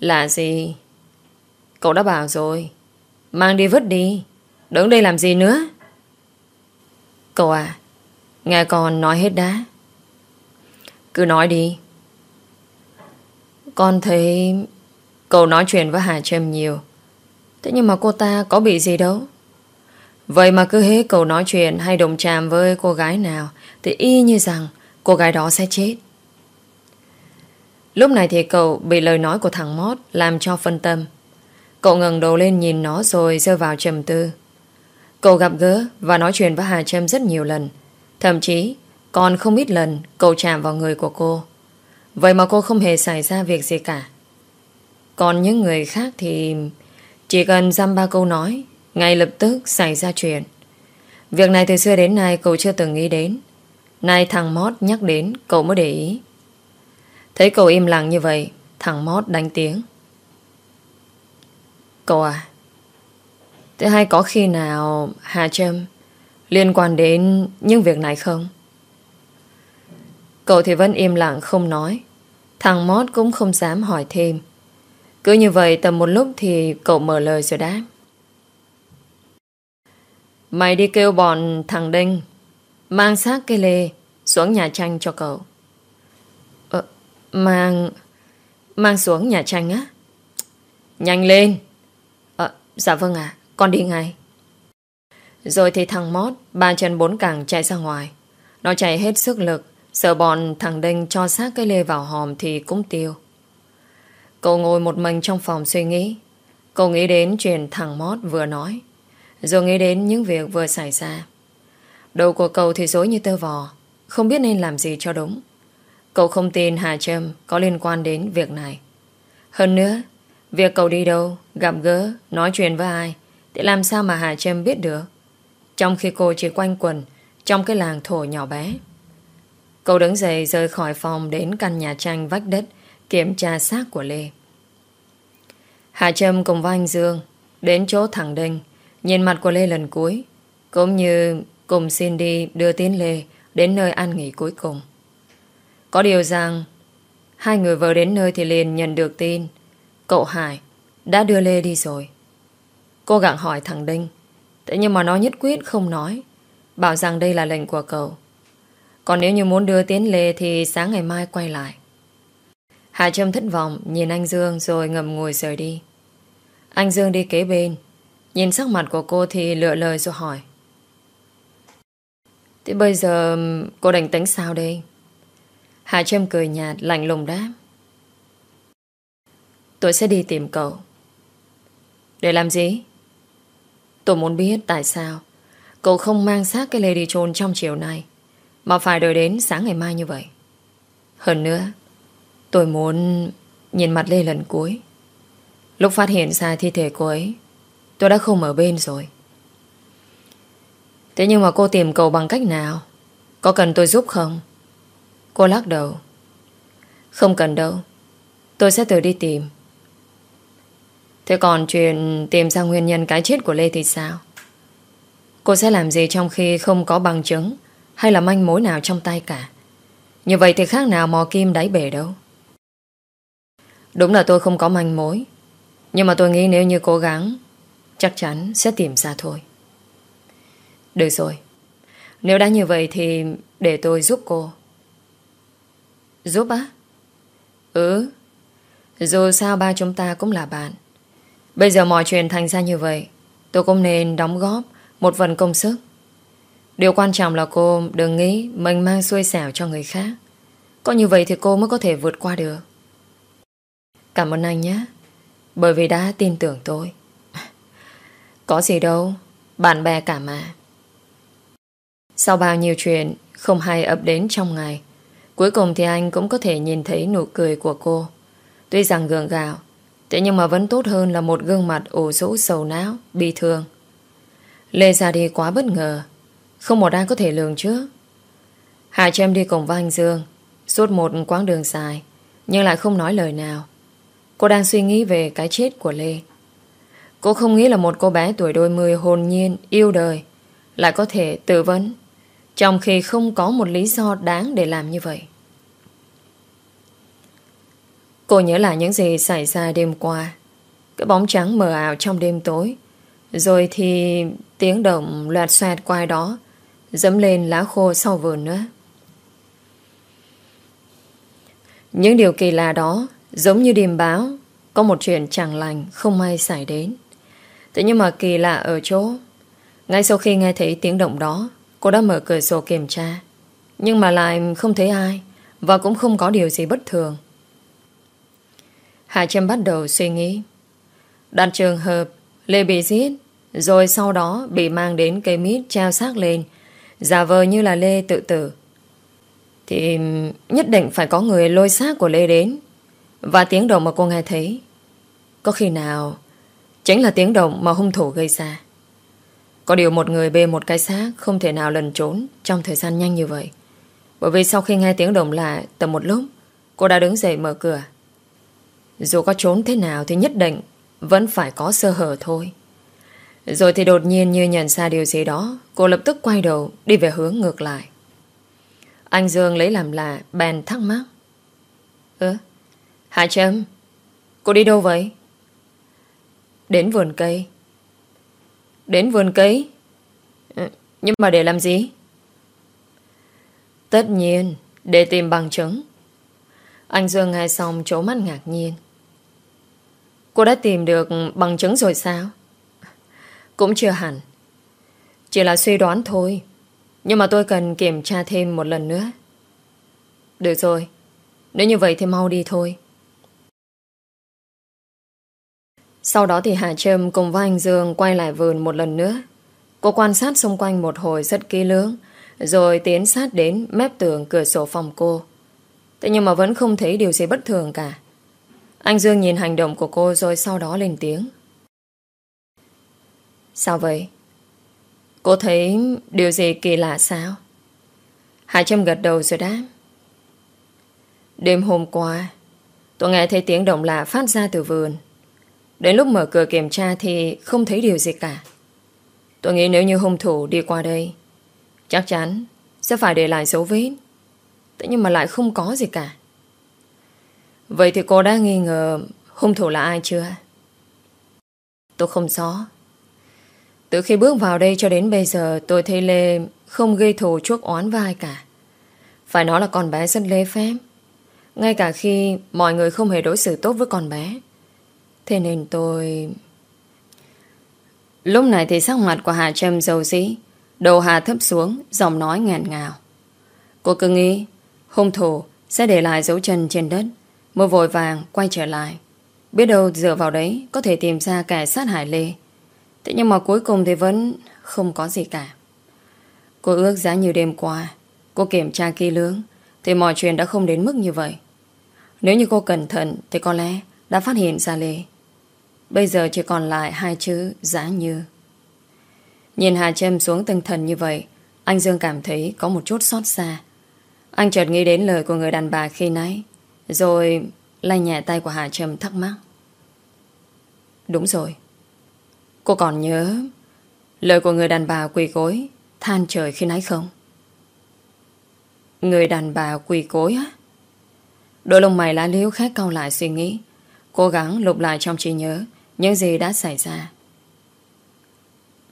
Là gì? Cậu đã bảo rồi. Mang đi vứt đi. Đứng đây làm gì nữa? Cậu à Nghe con nói hết đã. Cứ nói đi. Con thấy Cậu nói chuyện với Hà Trâm nhiều. Thế nhưng mà cô ta có bị gì đâu. Vậy mà cứ hết cậu nói chuyện Hay đồng chạm với cô gái nào, Thì y như rằng cô gái đó sẽ chết. Lúc này thì cậu bị lời nói của thằng Mót Làm cho phân tâm. Cậu ngẩng đầu lên nhìn nó rồi rơi vào trầm tư. Cậu gặp gỡ Và nói chuyện với Hà Trâm rất nhiều lần. Thậm chí, còn không ít lần Cậu chạm vào người của cô. Vậy mà cô không hề xảy ra việc gì cả. Còn những người khác thì Chỉ cần dăm ba câu nói, Ngay lập tức xảy ra chuyện. Việc này từ xưa đến nay cậu chưa từng nghĩ đến. Nay thằng Mót nhắc đến, Cậu mới để ý. Thấy cậu im lặng như vậy, Thằng Mót đánh tiếng. Cậu à Thế hay có khi nào, Hà Trâm, Liên quan đến những việc này không? Cậu thì vẫn im lặng không nói. Thằng Mót cũng không dám hỏi thêm. Cứ như vậy tầm một lúc thì cậu mở lời rồi đáp. Mày đi kêu bọn thằng Đinh. Mang xác cây lê Xuống nhà tranh cho cậu. Ờ, mang Mang xuống nhà tranh á? Nhanh lên. Ờ, dạ vâng ạ. Con đi ngay. Rồi thì thằng Mót Ba chân bốn cẳng chạy ra ngoài. Nó chạy hết sức lực. Sợ bọn thằng Đinh cho xác cây lê vào hòm Thì cũng tiêu. Cậu ngồi một mình trong phòng suy nghĩ. Cậu nghĩ đến chuyện thằng Mót vừa nói. Rồi nghĩ đến những việc vừa xảy ra. Đầu của cậu thì dối như tơ vò Không biết nên làm gì cho đúng. Cậu không tin Hà Trâm Có liên quan đến việc này. Hơn nữa Việc cậu đi đâu, gặp gỡ, nói chuyện với ai Thì làm sao mà Hà Trâm biết được? Trong khi cô chỉ quanh quần Trong cái làng thổ nhỏ bé. Cậu đứng dậy rời khỏi phòng Đến căn nhà tranh vách đất Kiểm tra xác của Lê. Hà Trâm cùng với anh Dương Đến chỗ thẳng Đinh Nhìn mặt của Lê lần cuối Cũng như cùng xin đi đưa tiến Lê Đến nơi ăn nghỉ cuối cùng. Có điều rằng, Hai người vừa đến nơi thì liền nhận được tin, Cậu Hải Đã đưa Lê đi rồi. Cô gặng hỏi thằng Đinh, Thế nhưng mà nó nhất quyết không nói, Bảo rằng đây là lệnh của cậu. Còn nếu như muốn đưa Tiến Lê Thì sáng ngày mai quay lại. Hà Trâm thất vọng, Nhìn anh Dương rồi ngầm ngồi rời đi. Anh Dương đi kế bên, Nhìn sắc mặt của cô thì lựa lời rồi hỏi Thế bây giờ cô định tính sao đây? Hà Trâm cười nhạt, lạnh lùng đáp. Tôi sẽ đi tìm cậu. Để làm gì? Tôi muốn biết tại sao Cậu không mang xác cái Lady chôn trong chiều nay, Mà phải đợi đến sáng ngày mai như vậy. Hơn nữa, Tôi muốn nhìn mặt Lê lần cuối. Lúc phát hiện ra thi thể cô ấy, Tôi đã không ở bên rồi. Thế nhưng mà cô tìm cậu bằng cách nào Có cần tôi giúp không Cô lắc đầu Không cần đâu Tôi sẽ tự đi tìm Thế còn chuyện tìm ra nguyên nhân cái chết của Lê thì sao? Cô sẽ làm gì trong khi không có bằng chứng hay là manh mối nào trong tay cả? Như vậy thì khác nào mò kim đáy bể đâu. Đúng là tôi không có manh mối. Nhưng mà tôi nghĩ nếu như cố gắng, Chắc chắn sẽ tìm ra thôi được rồi. Nếu đã như vậy thì Để tôi giúp cô. Giúp á? Ừ. Dù sao ba chúng ta cũng là bạn. Bây giờ mọi chuyện thành ra như vậy, Tôi cũng nên đóng góp Một phần công sức. Điều quan trọng là cô đừng nghĩ Mình mang xuôi xẻo cho người khác. Có như vậy thì cô mới có thể vượt qua được. Cảm ơn anh nhé. Bởi vì đã tin tưởng tôi. Có gì đâu. Bạn bè cả mà. Sau bao nhiêu chuyện Không hay ập đến trong ngày Cuối cùng thì anh cũng có thể nhìn thấy nụ cười của cô Tuy rằng gượng gạo Thế nhưng mà vẫn tốt hơn là một gương mặt ủ rũ sầu não, bi thương. Lê ra đi quá bất ngờ. Không một ai có thể lường trước. Hà Trâm đi cùng với anh Dương suốt một quãng đường dài nhưng lại không nói lời nào. Cô đang suy nghĩ về cái chết của Lê. Cô không nghĩ là một cô bé tuổi đôi mươi hồn nhiên, yêu đời lại có thể tự vấn trong khi không có một lý do đáng để làm như vậy. Cô nhớ lại những gì xảy ra đêm qua. Cái bóng trắng mờ ảo trong đêm tối. Rồi thì tiếng động loạt xoẹt qua đó, dẫm lên lá khô sau vườn nữa. Những điều kỳ lạ đó, giống như điềm báo, có một chuyện chẳng lành, không may xảy đến. Thế nhưng mà kỳ lạ ở chỗ, ngay sau khi nghe thấy tiếng động đó cô đã mở cửa sổ kiểm tra, nhưng mà lại không thấy ai và cũng không có điều gì bất thường. Hạ Trâm bắt đầu suy nghĩ. Đặt trường hợp, Lê bị giết, rồi sau đó bị mang đến cây mít treo xác lên, giả vờ như là Lê tự tử. Thì nhất định phải có người lôi xác của Lê đến, và tiếng động mà cô nghe thấy có khi nào chính là tiếng động mà hung thủ gây ra. Có điều một người bê một cái xác không thể nào lần trốn trong thời gian nhanh như vậy. Bởi vì sau khi nghe tiếng động lại, tầm một lúc cô đã đứng dậy mở cửa. Dù có trốn thế nào thì nhất định Vẫn phải có sơ hở thôi. Rồi thì đột nhiên như nhận ra điều gì đó Cô lập tức quay đầu Đi về hướng ngược lại. Anh Dương lấy làm lạ Bèn thắc mắc. Ơ Hạ Trâm Cô đi đâu vậy? Đến vườn cây. Đến vườn cây ừ, Nhưng mà để làm gì Tất nhiên, Để tìm bằng chứng Anh Dương nghe xong chỗ mắt ngạc nhiên Cô đã tìm được bằng chứng rồi sao? Cũng chưa hẳn. Chỉ là suy đoán thôi. Nhưng mà tôi cần kiểm tra thêm một lần nữa. Được rồi. Nếu như vậy thì mau đi thôi. Sau đó thì Hà Trâm cùng với anh Dương quay lại vườn một lần nữa. Cô quan sát xung quanh một hồi rất kỹ lưỡng, rồi tiến sát đến mép tường cửa sổ phòng cô. Thế nhưng mà vẫn không thấy điều gì bất thường cả. Anh Dương nhìn hành động của cô rồi sau đó lên tiếng. Sao vậy? Cô thấy điều gì kỳ lạ sao? hà Trâm gật đầu rồi đáp. Đêm hôm qua, tôi nghe thấy tiếng động lạ phát ra từ vườn. Đến lúc mở cửa kiểm tra thì không thấy điều gì cả. Tôi nghĩ nếu như hung thủ đi qua đây, chắc chắn sẽ phải để lại dấu vết. Thế nhưng mà lại không có gì cả. Vậy thì cô đã nghi ngờ hung thủ là ai chưa? Tôi không rõ. Từ khi bước vào đây cho đến bây giờ tôi thấy Lê không gây thù chuốc oán với ai cả. Phải nói là con bé rất lê phép. Ngay cả khi mọi người không hề đối xử tốt với con bé. Thế nên tôi... Lúc này thì sắc mặt của Hà Trâm dầu dĩ. Đầu Hà thấp xuống, giọng nói ngàn ngào. Cô cứ nghĩ hung thủ sẽ để lại dấu chân trên đất Mới vội vàng quay trở lại Biết đâu dựa vào đấy Có thể tìm ra kẻ sát hại Lê Thế nhưng mà cuối cùng thì vẫn Không có gì cả Cô ước giá như đêm qua Cô kiểm tra kỹ lưỡng Thì mọi chuyện đã không đến mức như vậy Nếu như cô cẩn thận Thì có lẽ đã phát hiện ra Lê Bây giờ chỉ còn lại hai chữ giá như Nhìn Hà Trâm xuống tinh thần như vậy, Anh Dương cảm thấy có một chút xót xa Anh chợt nghĩ đến lời của người đàn bà khi nãy, rồi lay nhẹ tay của Hà Trâm thắc mắc. Đúng rồi. Cô còn nhớ lời của người đàn bà quỳ gối, than trời khi nãy không? Người đàn bà quỳ gối á? Đôi lông mày lá liếu khét cau lại suy nghĩ. Cố gắng lục lại trong trí nhớ những gì đã xảy ra.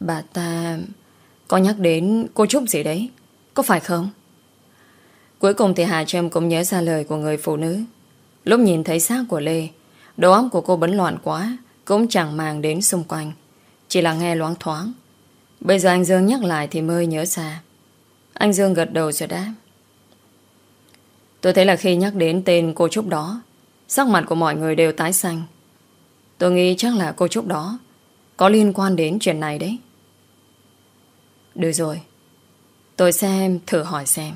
Bà ta có nhắc đến cô Trúc gì đấy, Có phải không? Cuối cùng thì Hà Trâm cũng nhớ ra lời của người phụ nữ. Lúc nhìn thấy xác của Lê, Đầu óc của cô bấn loạn quá, Cũng chẳng màng đến xung quanh, Chỉ là nghe loáng thoáng. Bây giờ anh Dương nhắc lại thì mới nhớ ra. Anh Dương gật đầu rồi đáp. Tôi thấy là khi nhắc đến tên cô Trúc đó, Sắc mặt của mọi người đều tái xanh. Tôi nghĩ chắc là cô Trúc đó. Có liên quan đến chuyện này đấy. Được rồi. Tôi xem, thử hỏi xem.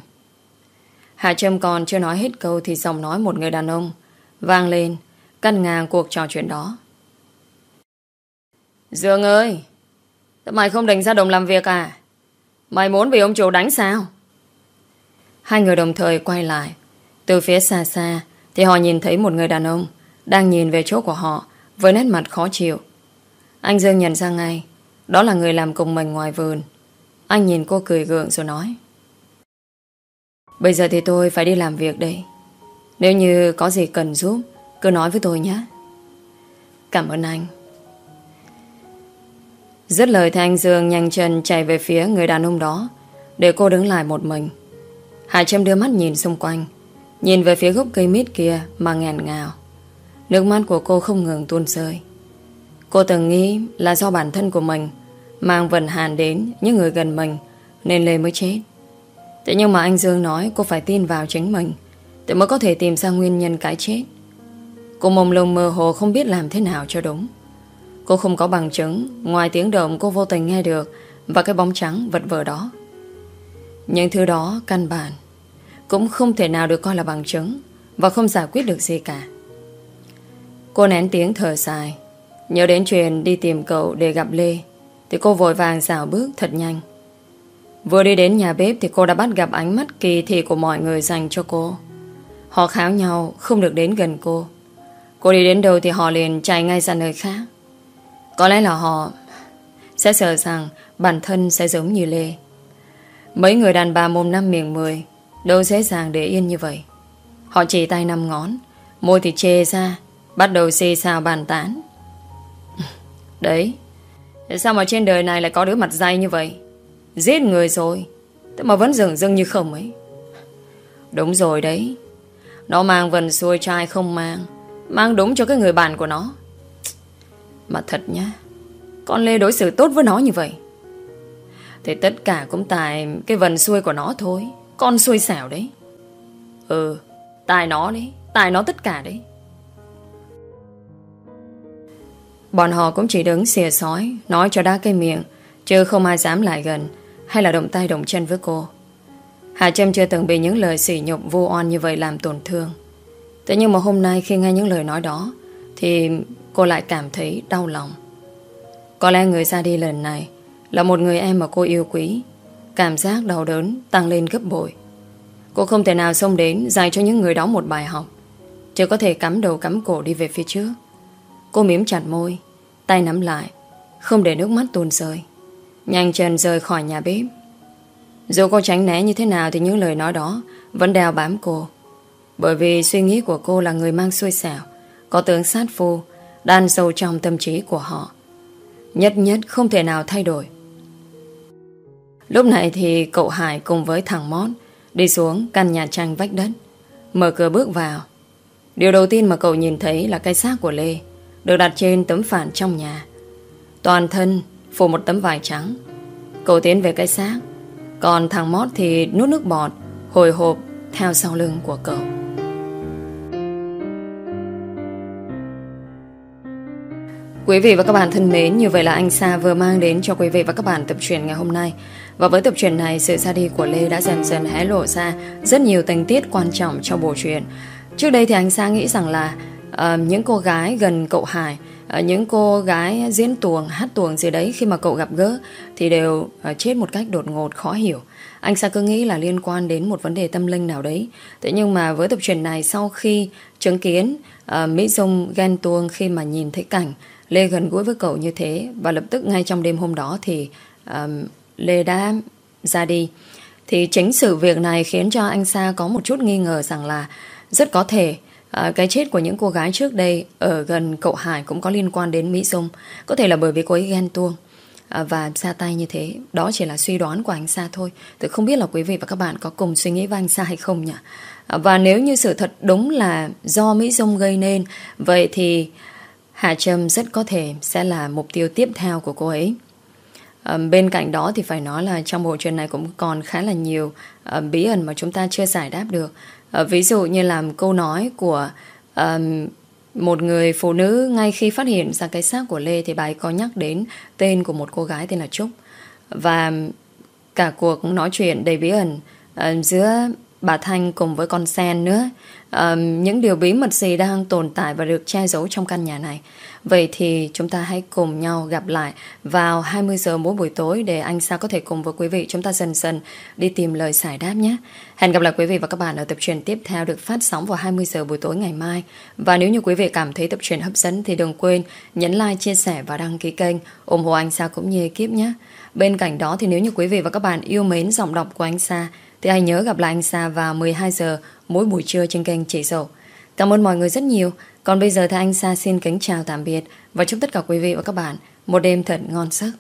Hạ Trâm còn chưa nói hết câu Thì giọng nói một người đàn ông Vang lên Cắt ngang cuộc trò chuyện đó. Dương ơi! Mày không định ra đồng làm việc à? Mày muốn bị ông chủ đánh sao? Hai người đồng thời quay lại. Từ phía xa xa Thì họ nhìn thấy một người đàn ông Đang nhìn về chỗ của họ. Với nét mặt khó chịu. Anh Dương nhận ra ngay, Đó là người làm cùng mình ngoài vườn. Anh nhìn cô cười gượng rồi nói. Bây giờ thì tôi phải đi làm việc đây. Nếu như có gì cần giúp, Cứ nói với tôi nhé. Cảm ơn anh. Dứt lời thì anh Dương nhanh chân chạy về phía người đàn ông đó, Để cô đứng lại một mình. Hải Trâm đưa mắt nhìn xung quanh, Nhìn về phía gốc cây mít kia Mà ngàn ngào. Nước mắt của cô không ngừng tuôn rơi. Cô từng nghĩ là do bản thân của mình Mang vận hàn đến Những người gần mình Nên Lê mới chết. Thế nhưng mà anh Dương nói cô phải tin vào chính mình Để mới có thể tìm ra nguyên nhân cái chết. Cô mông lung mơ hồ không biết làm thế nào cho đúng. Cô không có bằng chứng, Ngoài tiếng động cô vô tình nghe được Và cái bóng trắng vật vờ đó. Những thứ đó căn bản Cũng không thể nào được coi là bằng chứng Và không giải quyết được gì cả. Cô nén tiếng thở dài. Nhớ đến chuyện đi tìm cậu để gặp Lê Thì cô vội vàng dạo bước thật nhanh. Vừa đi đến nhà bếp Thì cô đã bắt gặp ánh mắt kỳ thị của mọi người dành cho cô. Họ kháo nhau Không được đến gần cô. Cô đi đến đâu thì họ liền chạy ngay ra nơi khác. Có lẽ là họ sẽ sợ rằng bản thân sẽ giống như Lê. Mấy người đàn bà mồm năm miệng mười đâu dễ dàng để yên như vậy. Họ chỉ tay năm ngón, môi thì chê ra, bắt đầu xì xào bàn tán. Đấy, sao mà trên đời này lại có đứa mặt dày như vậy? Giết người rồi, thế mà vẫn dừng dưng như không ấy. Đúng rồi đấy, nó mang vần xuôi trai không mang, mang đúng cho cái người bạn của nó. Mà thật nhá Con Lê đối xử tốt với nó như vậy Thì tất cả cũng tại Cái vần xuôi của nó thôi Con xuôi xẻo đấy Ừ Tại nó đấy Tại nó tất cả đấy Bọn họ cũng chỉ đứng xìa sói, Nói cho đá cây miệng, Chứ không ai dám lại gần, Hay là động tay động chân với cô. Hà Trâm chưa từng bị những lời sỉ nhục vô oan như vậy làm tổn thương. Thế nhưng mà hôm nay khi nghe những lời nói đó, Thì Cô lại cảm thấy đau lòng. Có lẽ người ra đi lần này Là một người em mà cô yêu quý, Cảm giác đau đớn tăng lên gấp bội. Cô không thể nào xông đến Dạy cho những người đó một bài học, Chỉ có thể cắm đầu cắm cổ đi về phía trước. Cô miếm chặt môi Tay nắm lại Không để nước mắt tuôn rơi Nhanh chân rời khỏi nhà bếp Dù cô tránh né như thế nào Thì những lời nói đó Vẫn đeo bám cô Bởi vì suy nghĩ của cô là người mang xui xẻo Có tướng sát phu đan sâu trong tâm trí của họ. Nhất nhất không thể nào thay đổi. Lúc này thì cậu Hải cùng với thằng Mót đi xuống căn nhà tranh vách đất, mở cửa bước vào. Điều đầu tiên mà cậu nhìn thấy là cái xác của Lê được đặt trên tấm phản trong nhà. Toàn thân phủ một tấm vải trắng. Cậu tiến về cái xác, còn thằng Mót thì nuốt nước bọt, hồi hộp theo sau lưng của cậu. Quý vị và các bạn thân mến, như vậy là anh Sa vừa mang đến cho quý vị và các bạn tập truyện ngày hôm nay. Và với tập truyện này, sự ra đi của Lê đã dần dần hé lộ ra rất nhiều tình tiết quan trọng trong bộ truyện. Trước đây thì anh Sa nghĩ rằng là uh, những cô gái gần cậu Hải, uh, những cô gái diễn tuồng, hát tuồng gì đấy khi mà cậu gặp gỡ thì đều uh, chết một cách đột ngột, khó hiểu. Anh Sa cứ nghĩ là liên quan đến một vấn đề tâm linh nào đấy. Thế nhưng mà với tập truyền này sau khi chứng kiến uh, Mỹ Dung ghen tuông khi mà nhìn thấy cảnh Lê gần gũi với cậu như thế và lập tức ngay trong đêm hôm đó thì Lê đã ra đi. Thì chính sự việc này khiến cho anh Sa có một chút nghi ngờ rằng là rất có thể à, cái chết của những cô gái trước đây ở gần cậu Hải cũng có liên quan đến Mỹ Dung. Có thể là bởi vì cô ấy ghen tuông. à, và xa tay như thế. Đó chỉ là suy đoán của anh Sa thôi. Tôi không biết là quý vị và các bạn có cùng suy nghĩ với anh Sa hay không nhỉ? À, và nếu như sự thật đúng là do Mỹ Dung gây nên, vậy thì hà Trâm rất có thể sẽ là mục tiêu tiếp theo của cô ấy. À, bên cạnh đó thì phải nói là trong bộ truyện này cũng còn khá là nhiều à, bí ẩn mà chúng ta chưa giải đáp được. Ờ, ví dụ như là câu nói của uh, một người phụ nữ ngay khi phát hiện ra cái xác của Lê thì bà ấy có nhắc đến tên của một cô gái tên là Trúc. Và cả cuộc nói chuyện đầy bí ẩn uh, giữa bà Thanh cùng với con sen nữa. Uh, những điều bí mật gì đang tồn tại và được che giấu trong căn nhà này. Vậy thì chúng ta hãy cùng nhau gặp lại vào 20 giờ mỗi buổi tối để anh Sa có thể cùng với quý vị chúng ta dần dần đi tìm lời giải đáp nhé. Hẹn gặp lại quý vị và các bạn ở tập truyền tiếp theo được phát sóng vào 20 giờ buổi tối ngày mai. Và nếu như quý vị cảm thấy tập truyền hấp dẫn thì đừng quên nhấn like, chia sẻ và đăng ký kênh ủng hộ anh Sa cũng như ekip nhé. Bên cạnh đó thì nếu như quý vị và các bạn yêu mến giọng đọc của anh Sa thì hãy nhớ gặp lại anh Sa vào 12 giờ mỗi buổi trưa trên kênh chị Dậu. Cảm ơn mọi người rất nhiều. Còn bây giờ thì anh Sa xin kính chào tạm biệt và chúc tất cả quý vị và các bạn một đêm thật ngon giấc.